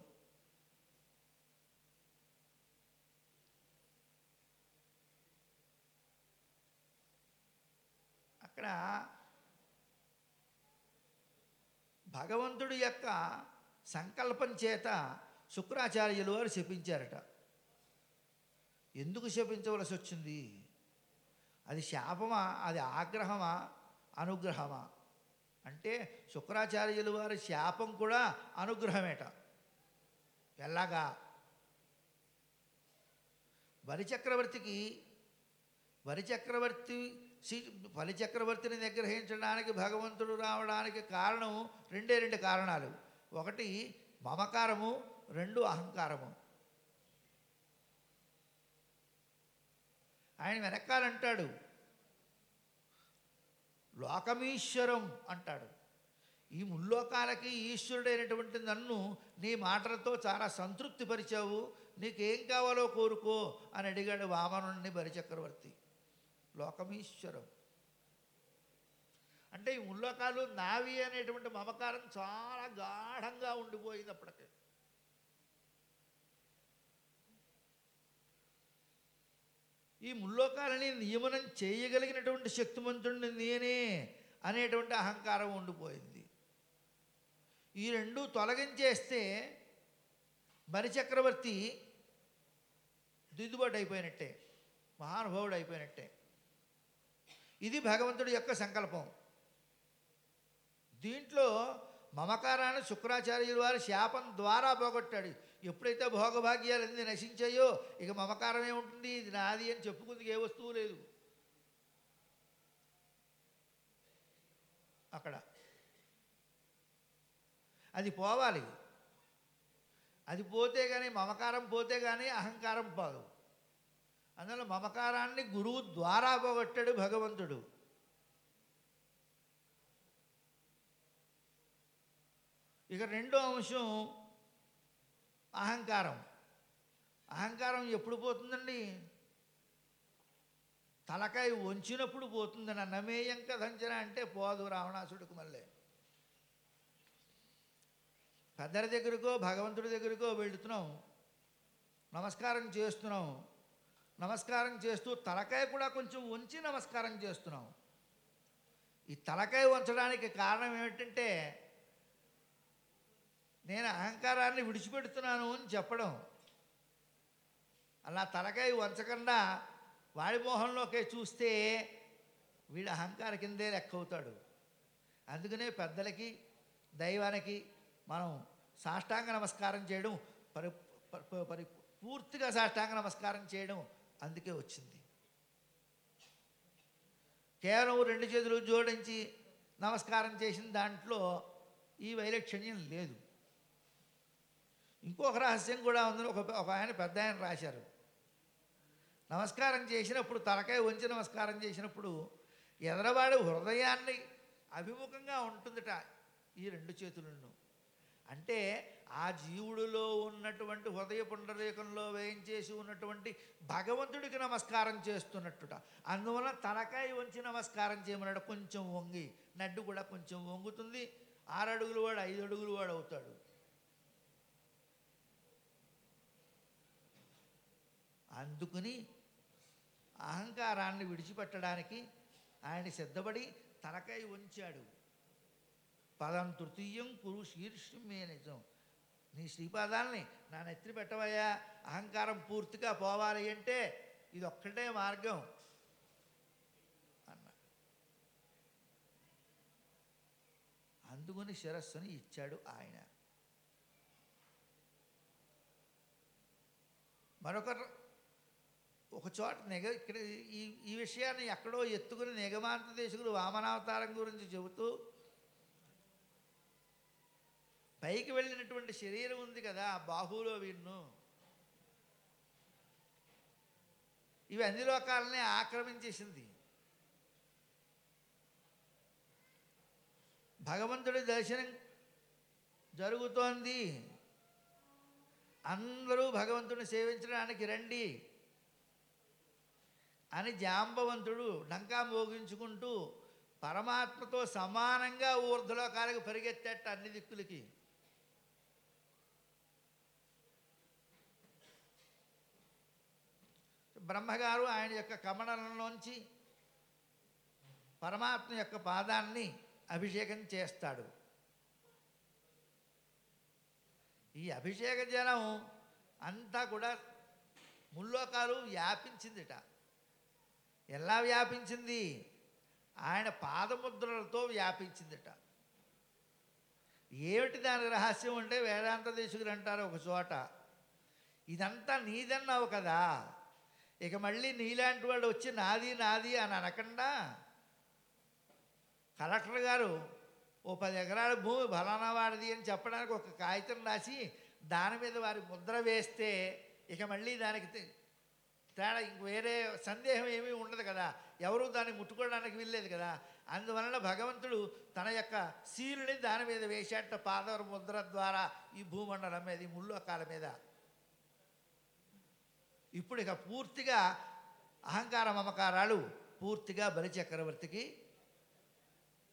S1: అక్కడ భగవంతుడి యొక్క సంకల్పం చేత శుక్రాచార్యులు వారు శపించారట. ఎందుకు శపించవలసి వచ్చింది? అది శాపమా? అది ఆగ్రహమా? అనుగ్రహమా? అంటే శుక్రాచార్యులు వారి శాపం కూడా అనుగ్రహమేట. ఎలాగా? వరిచక్రవర్తికి వరిచక్రవర్తి శ్రీ- బలిచక్రవర్తిని నిగ్రహించడానికి భగవంతుడు రావడానికి కారణం రెండే రెండు కారణాలు. ఒకటి మమకారము రెండు అహంకారము. ఆయన వెనకాలంటాడు లోకమీశ్వరం అంటాడు. ఈ ముల్లోకాలకి ఈశ్వరుడైనటువంటి నన్ను నీ మాటలతో చాలా సంతృప్తి పరిచావు నీకేం కావాలో కోరుకో అని అడిగాడు వామనుడిని బలిచక్రవర్తి లోకమీశ్వరం. అంటే ఈ ముల్లోకాలు నావి అనేటువంటి మమకారం చాలా గాఢంగా ఉండిపోయింది అప్పటికే ఈ ముల్లోకాలని నియమనం చేయగలిగినటువంటి శక్తిమంతుడిని నేనే అనేటువంటి అహంకారం ఉండిపోయింది. ఈ రెండు తొలగించేస్తే బలిచక్రవర్తి దిద్దుబాటు అయిపోయినట్టే మహానుభావుడు అయిపోయినట్టే. ఇది భగవంతుడి యొక్క సంకల్పం. దీంట్లో మమకారాన్ని శుక్రాచార్యుల వారి శాపం ద్వారా పోగొట్టాడు. ఎప్పుడైతే భోగభాగ్యాలు అన్ని నశించాయో ఇక మమకారం ఉంటుంది ఇది నాది అని చెప్పుకుందుకు ఏ వస్తువు లేదు. అక్కడ. అది పోవాలి. అది పోతే కానీ మమకారం పోతే కానీ అహంకారం పోదు. అందులో మమకారాన్ని గురువు ద్వారా పోగొట్టాడు భగవంతుడు. ఇక రెండో అంశం అహంకారం. అహంకారం ఎప్పుడు పోతుందండి? తలకాయ వంచినప్పుడు పోతుందని నమేయం కథంచన అంటే పోదు రావణాసుడికి మళ్ళీ. పెద్దల దగ్గరకో భగవంతుడి దగ్గరకో వెళుతున్నాం. నమస్కారం చేస్తున్నాం. నమస్కారం చేస్తూ తలకాయ కూడా కొంచెం ఉంచి నమస్కారం చేస్తున్నాం. ఈ తలకాయ వంచడానికి కారణం ఏమిటంటే నేను అహంకారాన్ని విడిచిపెడుతున్నాను అని చెప్పడం. అలా తలకాయ వంచకుండా వాడి మోహంలోకే చూస్తే వీడు అహంకార కిందే లెక్క అవుతాడు. అందుకనే పెద్దలకి దైవానికి మనం సాష్టాంగ నమస్కారం చేయడం పరి పరి పూర్తిగా సాష్టాంగ నమస్కారం చేయడం అందుకే వచ్చింది. కేవలం రెండు చేతులు జోడించి నమస్కారం చేసిన దాంట్లో ఈ వైలక్షణ్యం లేదు. ఇంకొక రహస్యం కూడా ఉందని ఒక ఒక ఆయన పెద్ద ఆయన రాశారు. నమస్కారం చేసినప్పుడు తలకాయ వంచి నమస్కారం చేసినప్పుడు ఎదరవాడు హృదయాన్ని అభిముఖంగా ఉంటుందట ఈ రెండు చేతులను. అంటే ఆ జీవుడిలో ఉన్నటువంటి హృదయ పుండరీకంలో వేయించేసి ఉన్నటువంటి భగవంతుడికి నమస్కారం చేస్తున్నట్టుట. అందువల్ల తలకాయ వంచి నమస్కారం చేయమన్నాడు. కొంచెం వంగి నడ్డు కూడా కొంచెం వంగుతుంది. ఆరు అడుగులు వాడు ఐదు అడుగులు వాడు అవుతాడు. అందుకుని అహంకారాన్ని విడిచిపెట్టడానికి ఆయన సిద్ధపడి తలకాయ ఉంచాడు పదం తృతీయం కురు శీర్షం మే నిజం? నీ శ్రీపాదాలని నా నెత్తి పెట్టవయ్యా. అహంకారం పూర్తిగా పోవాలి అంటే ఇది ఒక్కటే మార్గం. అన్న అందుకుని శిరస్సుని ఇచ్చాడు ఆయన. మరొక ఒక చోట నిగ ఇక్కడ ఈ ఈ విషయాన్ని ఎక్కడో ఎత్తుకుని నిగమాంత దేశకులు వామనావతారం గురించి చెబుతూ పైకి వెళ్ళినటువంటి శరీరం ఉంది కదా ఆ బాహులో విన్ను ఇవి అన్ని లోకాలనే ఆక్రమించేసింది. భగవంతుడి దర్శనం జరుగుతోంది. అందరూ భగవంతుడిని సేవించడానికి రండి అని జాంబవంతుడు డంకా మోగించుకుంటూ పరమాత్మతో సమానంగా ఊర్ధ్వలోకాలకు పరిగెత్తేట అన్ని దిక్కులకి. బ్రహ్మగారు ఆయన యొక్క కమలంలోంచి పరమాత్మ యొక్క పాదాన్ని అభిషేకం చేస్తాడు. ఈ అభిషేక జలం అంతా కూడా ముల్లోకాలు వ్యాపించిందిట. ఎలా వ్యాపించింది? ఆయన పాదముద్రలతో వ్యాపించిందిట. ఏమిటి దాని రహస్యం అంటే వేదాంత దేశకులు అంటారు ఒక చోట. ఇదంతా నీదన్నావు కదా. ఇక మళ్ళీ నీలాంటి వాడు వచ్చి నాది నాది అని అనకుండా? కలెక్టర్ గారు ఓ పది ఎకరాల భూమి ఫలానా వాడిది అని చెప్పడానికి ఒక కాగితం రాసి దాని మీద వారి ముద్ర వేస్తే ఇక మళ్ళీ దానికి తేడా ఇంక వేరే సందేహం ఏమీ ఉండదు కదా. ఎవరు దాన్ని ముట్టుకోవడానికి వీల్లేదు కదా. అందువలన భగవంతుడు తన యొక్క శీలుని దాని మీద వేసేట పాదవర ముద్ర ద్వారా ఈ భూమండలం మీద ఈ ముల్లోకాల మీద ఇప్పుడు ఇక పూర్తిగా అహంకార మమకారాలు పూర్తిగా బలిచక్రవర్తికి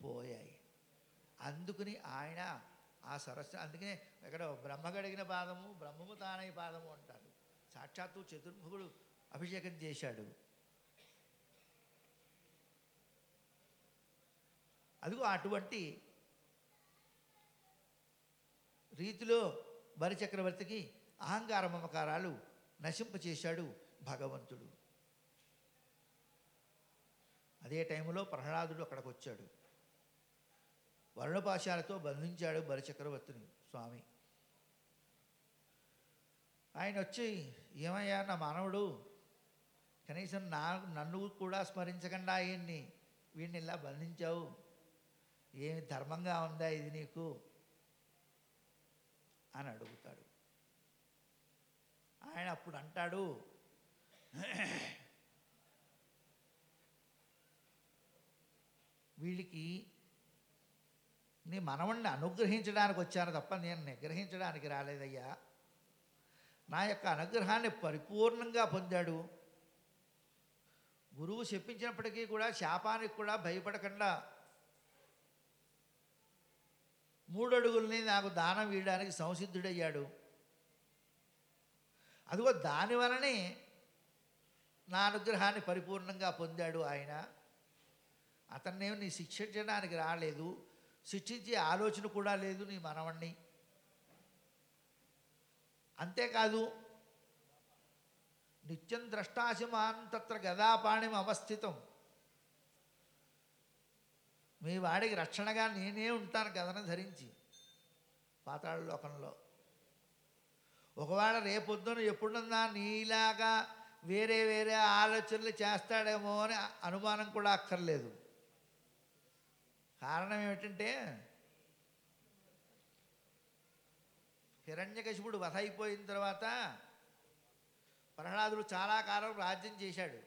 S1: పోయాయి. అందుకుని ఆయన ఆ సరస్సు అందుకనే ఇక్కడ బ్రహ్మగడిగిన పాదము బ్రహ్మము తానై పాదము అంటారు. సాక్షాత్తు చతుర్ముఖుడు అభిషేకం చేశాడు. అదిగో అటువంటి రీతిలో బలిచక్రవర్తికి అహంకార మమకారాలు నశింపచేశాడు భగవంతుడు. అదే టైంలో ప్రహ్లాదుడు అక్కడికి వచ్చాడు. వర్ణపాశాలతో బంధించాడు బలిచక్రవర్తిని స్వామి. ఆయన వచ్చి ఏమయ్యా నా మానవుడు కనీసం నా నన్ను కూడా స్మరించకుండా ఆయన్ని. వీడిని ఇలా బంధించావు. ఏమి ధర్మంగా ఉందా ఇది నీకు? అని అడుగుతాడు. ఆయన అప్పుడు అంటాడు వీళ్ళకి నీ మనవణ్ణి అనుగ్రహించడానికి వచ్చాను తప్ప నేను నిగ్రహించడానికి రాలేదయ్యా. నా యొక్క అనుగ్రహాన్ని పరిపూర్ణంగా పొందాడు. గురువు చెప్పించినప్పటికీ కూడా శాపానికి కూడా భయపడకుండా మూడడుగుల్ని నాకు దానం ఇవ్వడానికి సంసిద్ధుడయ్యాడు. అదిగో దాని వలనే నా అనుగ్రహాన్ని పరిపూర్ణంగా పొందాడు ఆయన. అతన్నేమి నీ శిక్షించడానికి రాలేదు శిక్షించే ఆలోచన కూడా లేదు నీ మనవణ్ణి. అంతేకాదు నిత్యం ద్రష్టాశమాన్ తత్ర గదాపాణిం అవస్థితం. మీ వాడికి రక్షణగా నేనే ఉంటాను గదను ధరించి పాతాళ లోకంలో. ఒకవేళ రేపొద్దున ఎప్పుడున్నా నీలాగా వేరే వేరే ఆలోచనలు చేస్తాడేమో అని అనుమానం కూడా అక్కర్లేదు. కారణం ఏమిటంటే హిరణ్యకశిపుడు వధ అయిపోయిన తర్వాత ప్రహ్లాదుడు చాలా కాలం రాజ్యం చేశాడు.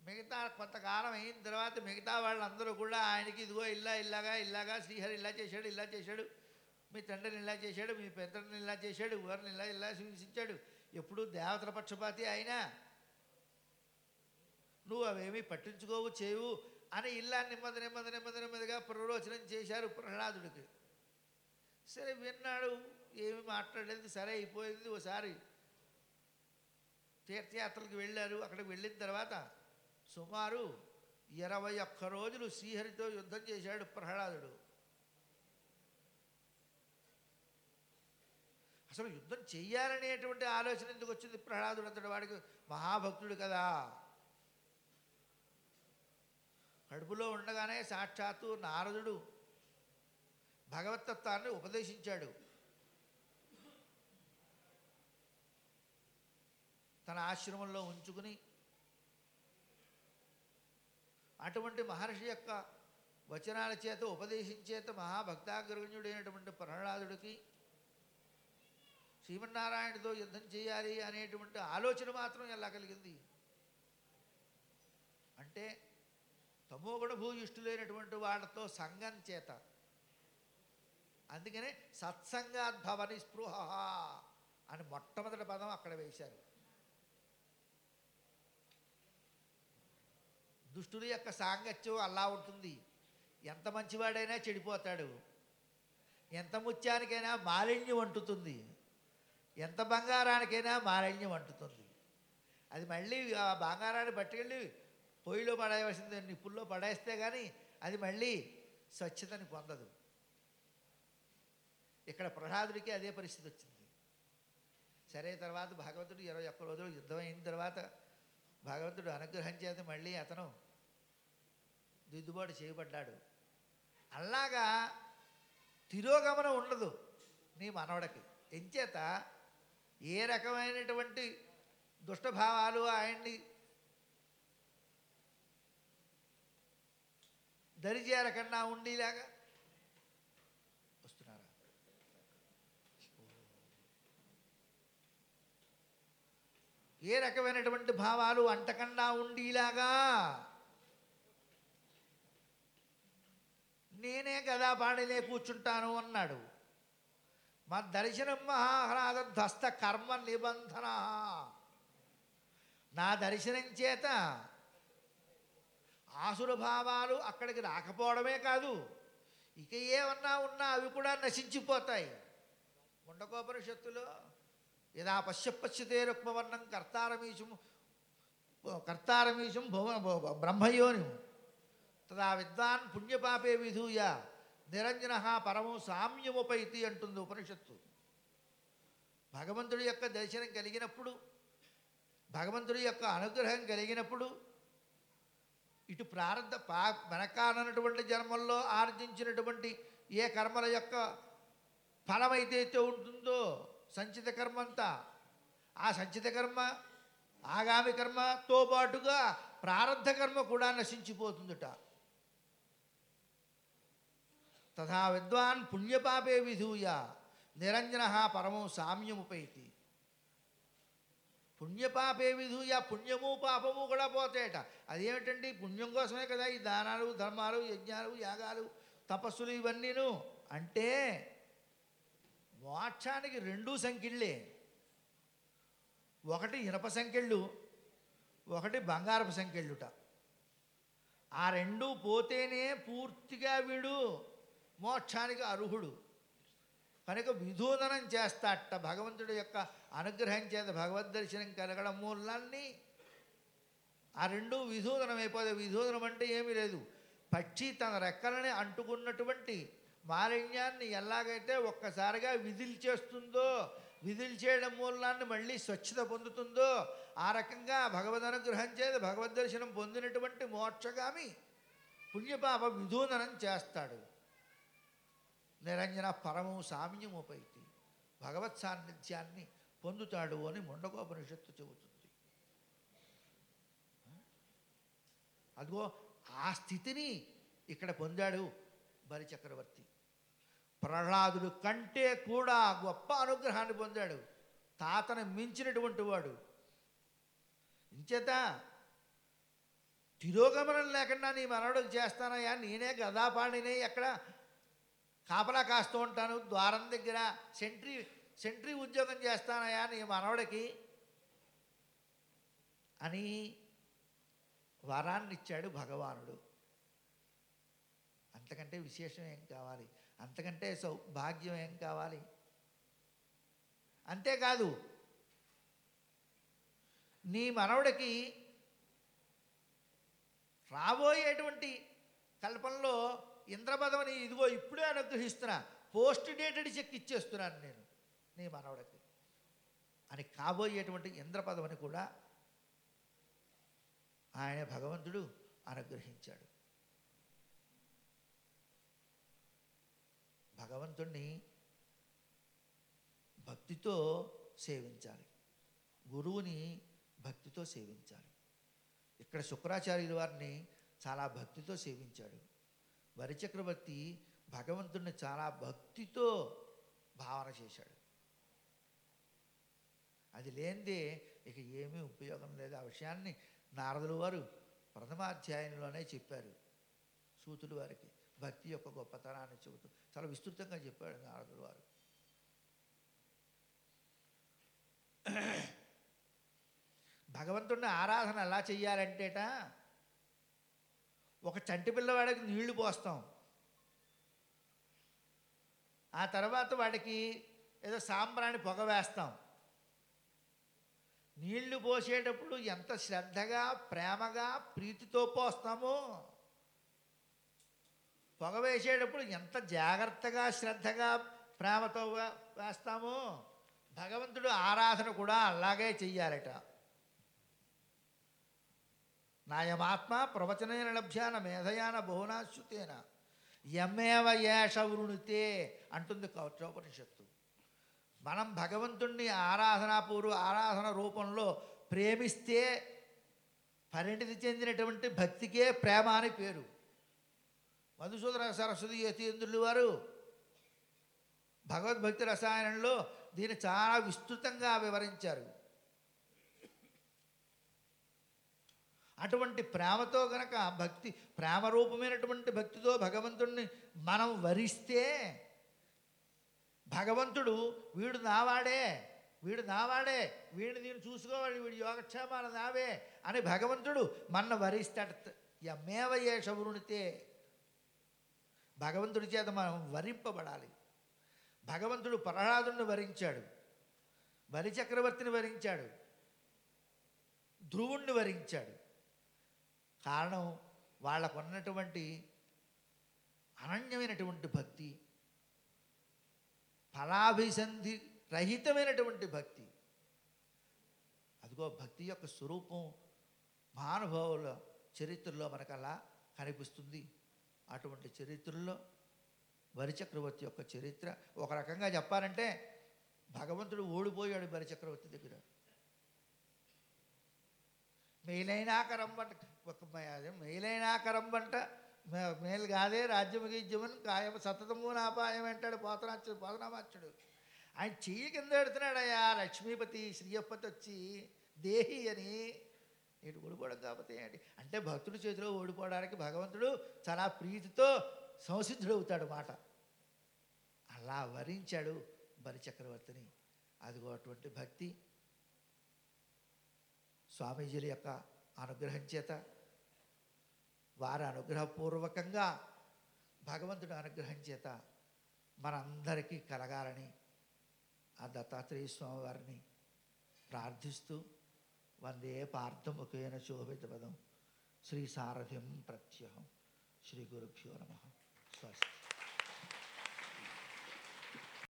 S1: మిగతా కొంతకాలం అయిన తర్వాత మిగతా వాళ్ళందరూ కూడా ఆయనకి ఇదిగో ఇలా ఇలాగా ఇలాగా శ్రీహరి ఇలా చేశాడు ఇలా చేశాడు. మీ తండ్రిని ఇలా చేశాడు మీ పెద్దని ఇలా చేశాడు వారిని ఇలా ఇలా హింసించాడు ఎప్పుడు దేవతల పక్షపాతి అయినా నువ్వు అవేమీ పట్టించుకోవు చేయవు అని ఇలా నెమ్మది నెమ్మది నెమ్మది నెమ్మదిగా ప్రరోచనం చేశారు ప్రహ్లాదుడికి. సరే విన్నాడు ఏమి మాట్లాడలేదు సరే అయిపోయింది. ఒకసారి తీర్థయాత్రలకు వెళ్ళారు. అక్కడికి వెళ్ళిన తర్వాత సుమారు ఇరవై ఒక్క రోజులు శ్రీహరితో యుద్ధం చేశాడు ప్రహ్లాదుడు. అసలు యుద్ధం చెయ్యాలనేటువంటి ఆలోచన ఎందుకు వచ్చింది? ప్రహ్లాదుడు అంతటి వాడికి మహాభక్తుడు కదా. కడుపులో ఉండగానే సాక్షాత్తు నారదుడు భగవతత్వాన్ని ఉపదేశించాడు. తన ఆశ్రమంలో ఉంచుకుని అటువంటి మహర్షి యొక్క వచనాల చేత ఉపదేశించేత మహాభక్తాగ్రగణ్యుడైనటువంటి ప్రహ్లాదుడికి శ్రీమన్నారాయణతో యుద్ధం చేయాలి అనేటువంటి ఆలోచన మాత్రం ఎలా కలిగింది? అంటే తమోగుణ భూయిష్ఠులైనటువంటి వాళ్ళతో సంఘం చేత. అందుకనే సత్సంగాద్భవని స్పృహ అని మొట్టమొదటి పదం అక్కడ వేశారు. దుష్టుడి యొక్క సాంగత్యం అలా ఉంటుంది. ఎంత మంచివాడైనా చెడిపోతాడు. ఎంత ముత్యానికైనా మాలిన్యం అంటుతుంది. ఎంత బంగారానికైనా మాలిన్యం అంటుతుంది. అది మళ్ళీ ఆ బంగారాన్ని పట్టుకెళ్ళి పొయ్యిలో పడేయవలసింది నిప్పుల్లో పడేస్తే కానీ అది మళ్ళీ స్వచ్ఛతని పొందదు. ఇక్కడ ప్రహ్లాదుడికి అదే పరిస్థితి వచ్చింది. సరే తర్వాత భగవంతుడు ఇరవై ఒక్క రోజులు యుద్ధం అయిన తర్వాత భగవంతుడు అనుగ్రహం చేత మళ్ళీ అతను దిద్దుబాటు చేయబడ్డాడు. అలాగా తిరోగమనం ఉండదు నీ మనవడికి. ఎంచేత ఏ రకమైనటువంటి దుష్టభావాలు ఆయన్ని దరిచేరకన్నా ఉండేలాగా వస్తున్నారా? ఏ రకమైనటువంటి భావాలు అంటకుండా ఉండేలాగా? నేనే కదా పాడలే కూర్చుంటాను అన్నాడు. మా దర్శనం మహాహ్లాద ధ్వస్త కర్మ నిబంధన. నా దర్శనం చేత ఆసుర భావాలు అక్కడికి రాకపోవడమే కాదు ఇక ఏమన్నా ఉన్నా అవి కూడా నశించిపోతాయి. ముండకోపనిషత్తులో యదా పశ్య పశ్యతే రుక్మవర్ణం కర్తారమీశం కర్తారమీశం భువ బ్రహ్మయోని. తదా విద్వాన్ పుణ్యపాపే విధూయ. నిరంజన పరమం సామ్యముపైతి అంటుంది ఉపనిషత్తు. భగవంతుడి యొక్క దర్శనం కలిగినప్పుడు భగవంతుడి యొక్క అనుగ్రహం కలిగినప్పుడు ఇటు ప్రారంభ పా వెనకాలన్నటువంటి జన్మల్లో ఆర్జించినటువంటి ఏ కర్మల యొక్క ఫలమైతే ఉంటుందో సంచిత కర్మ అంతా ఆ సంచిత కర్మ ఆగామి కర్మతో పాటుగా ప్రారంధ కర్మ కూడా నశించిపోతుందట. తథా విద్వాన్ పుణ్యపాపే విధూయ నిరంజన పరమం సామ్యముపైతి. పుణ్యపాపే విధూయ పుణ్యము పాపము కూడా పోతాయట. అదేమిటండి? పుణ్యం కోసమే కదా ఈ దానాలు ధర్మాలు యజ్ఞాలు యాగాలు తపస్సులు ఇవన్నీను. అంటే మోక్షానికి రెండు సంఖ్యలే ఒకటి ఇనప సంఖ్యళ్ళు ఒకటి బంగారపు సంఖ్యళ్ళుట. ఆ రెండు పోతేనే పూర్తిగా వీడు మోక్షానికి అర్హుడు. కనుక విధూదనం చేస్తాట భగవంతుడి యొక్క అనుగ్రహం చేత భగవద్ దర్శనం కలగడం మూలాన్ని ఆ రెండు విధూదనం అయిపోతే విధూదనం అంటే ఏమీ లేదు. పక్షి తన రెక్కలని అంటుకున్నటువంటి మాలిన్యాన్ని ఎలాగైతే ఒక్కసారిగా విధులు చేస్తుందో విధులు చేయడం మూలాన్ని మళ్ళీ స్వచ్ఛత పొందుతుందో ఆ రకంగా భగవద్ అనుగ్రహం చేత భగవద్ దర్శనం పొందినటువంటి మోక్షగామి పుణ్యపాప విధూదనం చేస్తాడు. నిరంజన పరము సామ్యముపైతి భగవత్ సాన్నిధ్యాన్ని పొందుతాడు అని ముండకోపనిషత్తు చెబుతుంది. అదిగో ఆ స్థితిని ఇక్కడ పొందాడు బలిచక్రవర్తి. ప్రహ్లాదుడు కంటే కూడా గొప్ప అనుగ్రహాన్ని పొందాడు. తాతను మించినటువంటి వాడు. ఇంచేత తిరోగమనం లేకుండా నీ మనవడికి చేస్తానయ్యా నేనే గదాపాణినే ఎక్కడ కాపలా కాస్తూ ఉంటాను ద్వారం దగ్గర సెంట్రీ సెంట్రీ ఉద్యోగం చేస్తానయా నీ మనవడికి అని వరాన్ని ఇచ్చాడు భగవానుడు. అంతకంటే విశేషం ఏం కావాలి? అంతకంటే సౌభాగ్యం ఏం కావాలి? అంతేకాదు నీ మనవడికి రాబోయేటువంటి కల్పనలో ఇంద్రపదవిని ఇదిగో ఇప్పుడే అనుగ్రహిస్తున్నా. పోస్ట్ డేటెడ్ చెక్ ఇచ్చేస్తున్నాను నేను. నీ మనవడికి. అని కాబోయేటువంటి ఇంద్రపదవిని కూడా ఆయన భగవంతుడు అనుగ్రహించాడు. భగవంతుణ్ణి భక్తితో సేవించాలి. గురువుని భక్తితో సేవించాలి. ఇక్కడ శుక్రాచార్యుల వారిని చాలా భక్తితో సేవించాడు. వరిచక్రవర్తి భగవంతుడిని చాలా భక్తితో భావన చేశాడు. అది లేనిదే ఇక ఏమీ ఉపయోగం లేదు. ఆ విషయాన్ని నారదులు వారు ప్రథమాధ్యాయంలోనే చెప్పారు. సూతులు వారికి భక్తి యొక్క గొప్పతనాన్ని చెబుతూ చాలా విస్తృతంగా చెప్పాడు నారదులు వారు. భగవంతుడిని ఆరాధన ఎలా చెయ్యాలంటేట ఒక చంటి పిల్లవాడికి నీళ్ళు పోస్తాం. ఆ తర్వాత వాడికి ఏదో సాంబ్రాణి పొగ వేస్తాం. నీళ్ళు పోసేటప్పుడు ఎంత శ్రద్ధగా ప్రేమగా ప్రీతితో పోస్తామో. పొగ వేసేటప్పుడు ఎంత జాగ్రత్తగా శ్రద్ధగా ప్రేమతో వేస్తామో. భగవంతుడు ఆరాధన కూడా అలాగే చెయ్యాలట. నాయమాత్మ ప్రవచనైన లభ్యాన మేధయాన బహునాశ్యుతేన యమేవ ఏష వృణితే అంటుంది కౌచోపనిషత్తు మనం భగవంతుణ్ణి ఆరాధనాపూర్వ ఆరాధన రూపంలో ప్రేమిస్తే పరిణితి చెందినటువంటి భక్తికే ప్రేమ అని పేరు. మధుసూదన సరస్వతి యతీంద్రులు వారు భగవద్భక్తి రసాయనంలో దీన్ని చాలా విస్తృతంగా వివరించారు. అటువంటి ప్రేమతో గనక భక్తి ప్రేమ రూపమైనటువంటి భక్తితో భగవంతుణ్ణి మనం వరిస్తే భగవంతుడు వీడు నావాడే వీడు నావాడే వీడిని నేను చూసుకోవాలి వీడి యోగక్షేమాలు నావే అని భగవంతుడు మన వరిస్తాడు. యమేవ ఏష వృణితే. భగవంతుడి చేత మనం వరింపబడాలి. భగవంతుడు ప్రహ్లాదుని వరించాడు బలిచక్రవర్తిని వరించాడు ధ్రువుణ్ణి వరించాడు. కారణం వాళ్ళకు ఉన్నటువంటి అనన్యమైనటువంటి భక్తి ఫలాభిసంధి రహితమైనటువంటి భక్తి. అదిగో భక్తి యొక్క స్వరూపం మహానుభావుల చరిత్రలో మనకు అలా కనిపిస్తుంది. అటువంటి చరిత్రలో బలిచక్రవర్తి యొక్క చరిత్ర ఒక రకంగా చెప్పాలంటే భగవంతుడు ఓడిపోయాడు బలిచక్రవర్తి దగ్గర. మేలైనాక రంబంట ఒక మే- అదే మే- మేలు కాదే రాజ్యము గీజ్యమని కాయము సతతము నాపాయం అంటాడు పోతనాచుడు పోతనామాచుడు ఆయన చెయ్యి కింద పెడుతున్నాడయ్యా లక్ష్మీపతి శ్రీయప్పతి వచ్చి దేహి అని. నేను ఓడిపోవడం కాకపోతే ఏంటి? అంటే భక్తుడి చేతిలో ఓడిపోవడానికి భగవంతుడు చాలా ప్రీతితో సంసిద్ధుడు అవుతాడు మాట. అలా వరించాడు బలిచక్రవర్తిని అదిగో అటువంటి భక్తి. స్వామీజీల యొక్క అనుగ్రహం చేత వారి అనుగ్రహపూర్వకంగా భగవంతుడు అనుగ్రహం చేత మనందరికీ కలగాలని ఆ దత్తాత్రేయ స్వామి వారిని ప్రార్థిస్తూ వందే పార్థముఖేన శోభిత పదం శ్రీ సారథ్యం ప్రత్యహం శ్రీ గురుభ్యో నమ. స్వస్తి.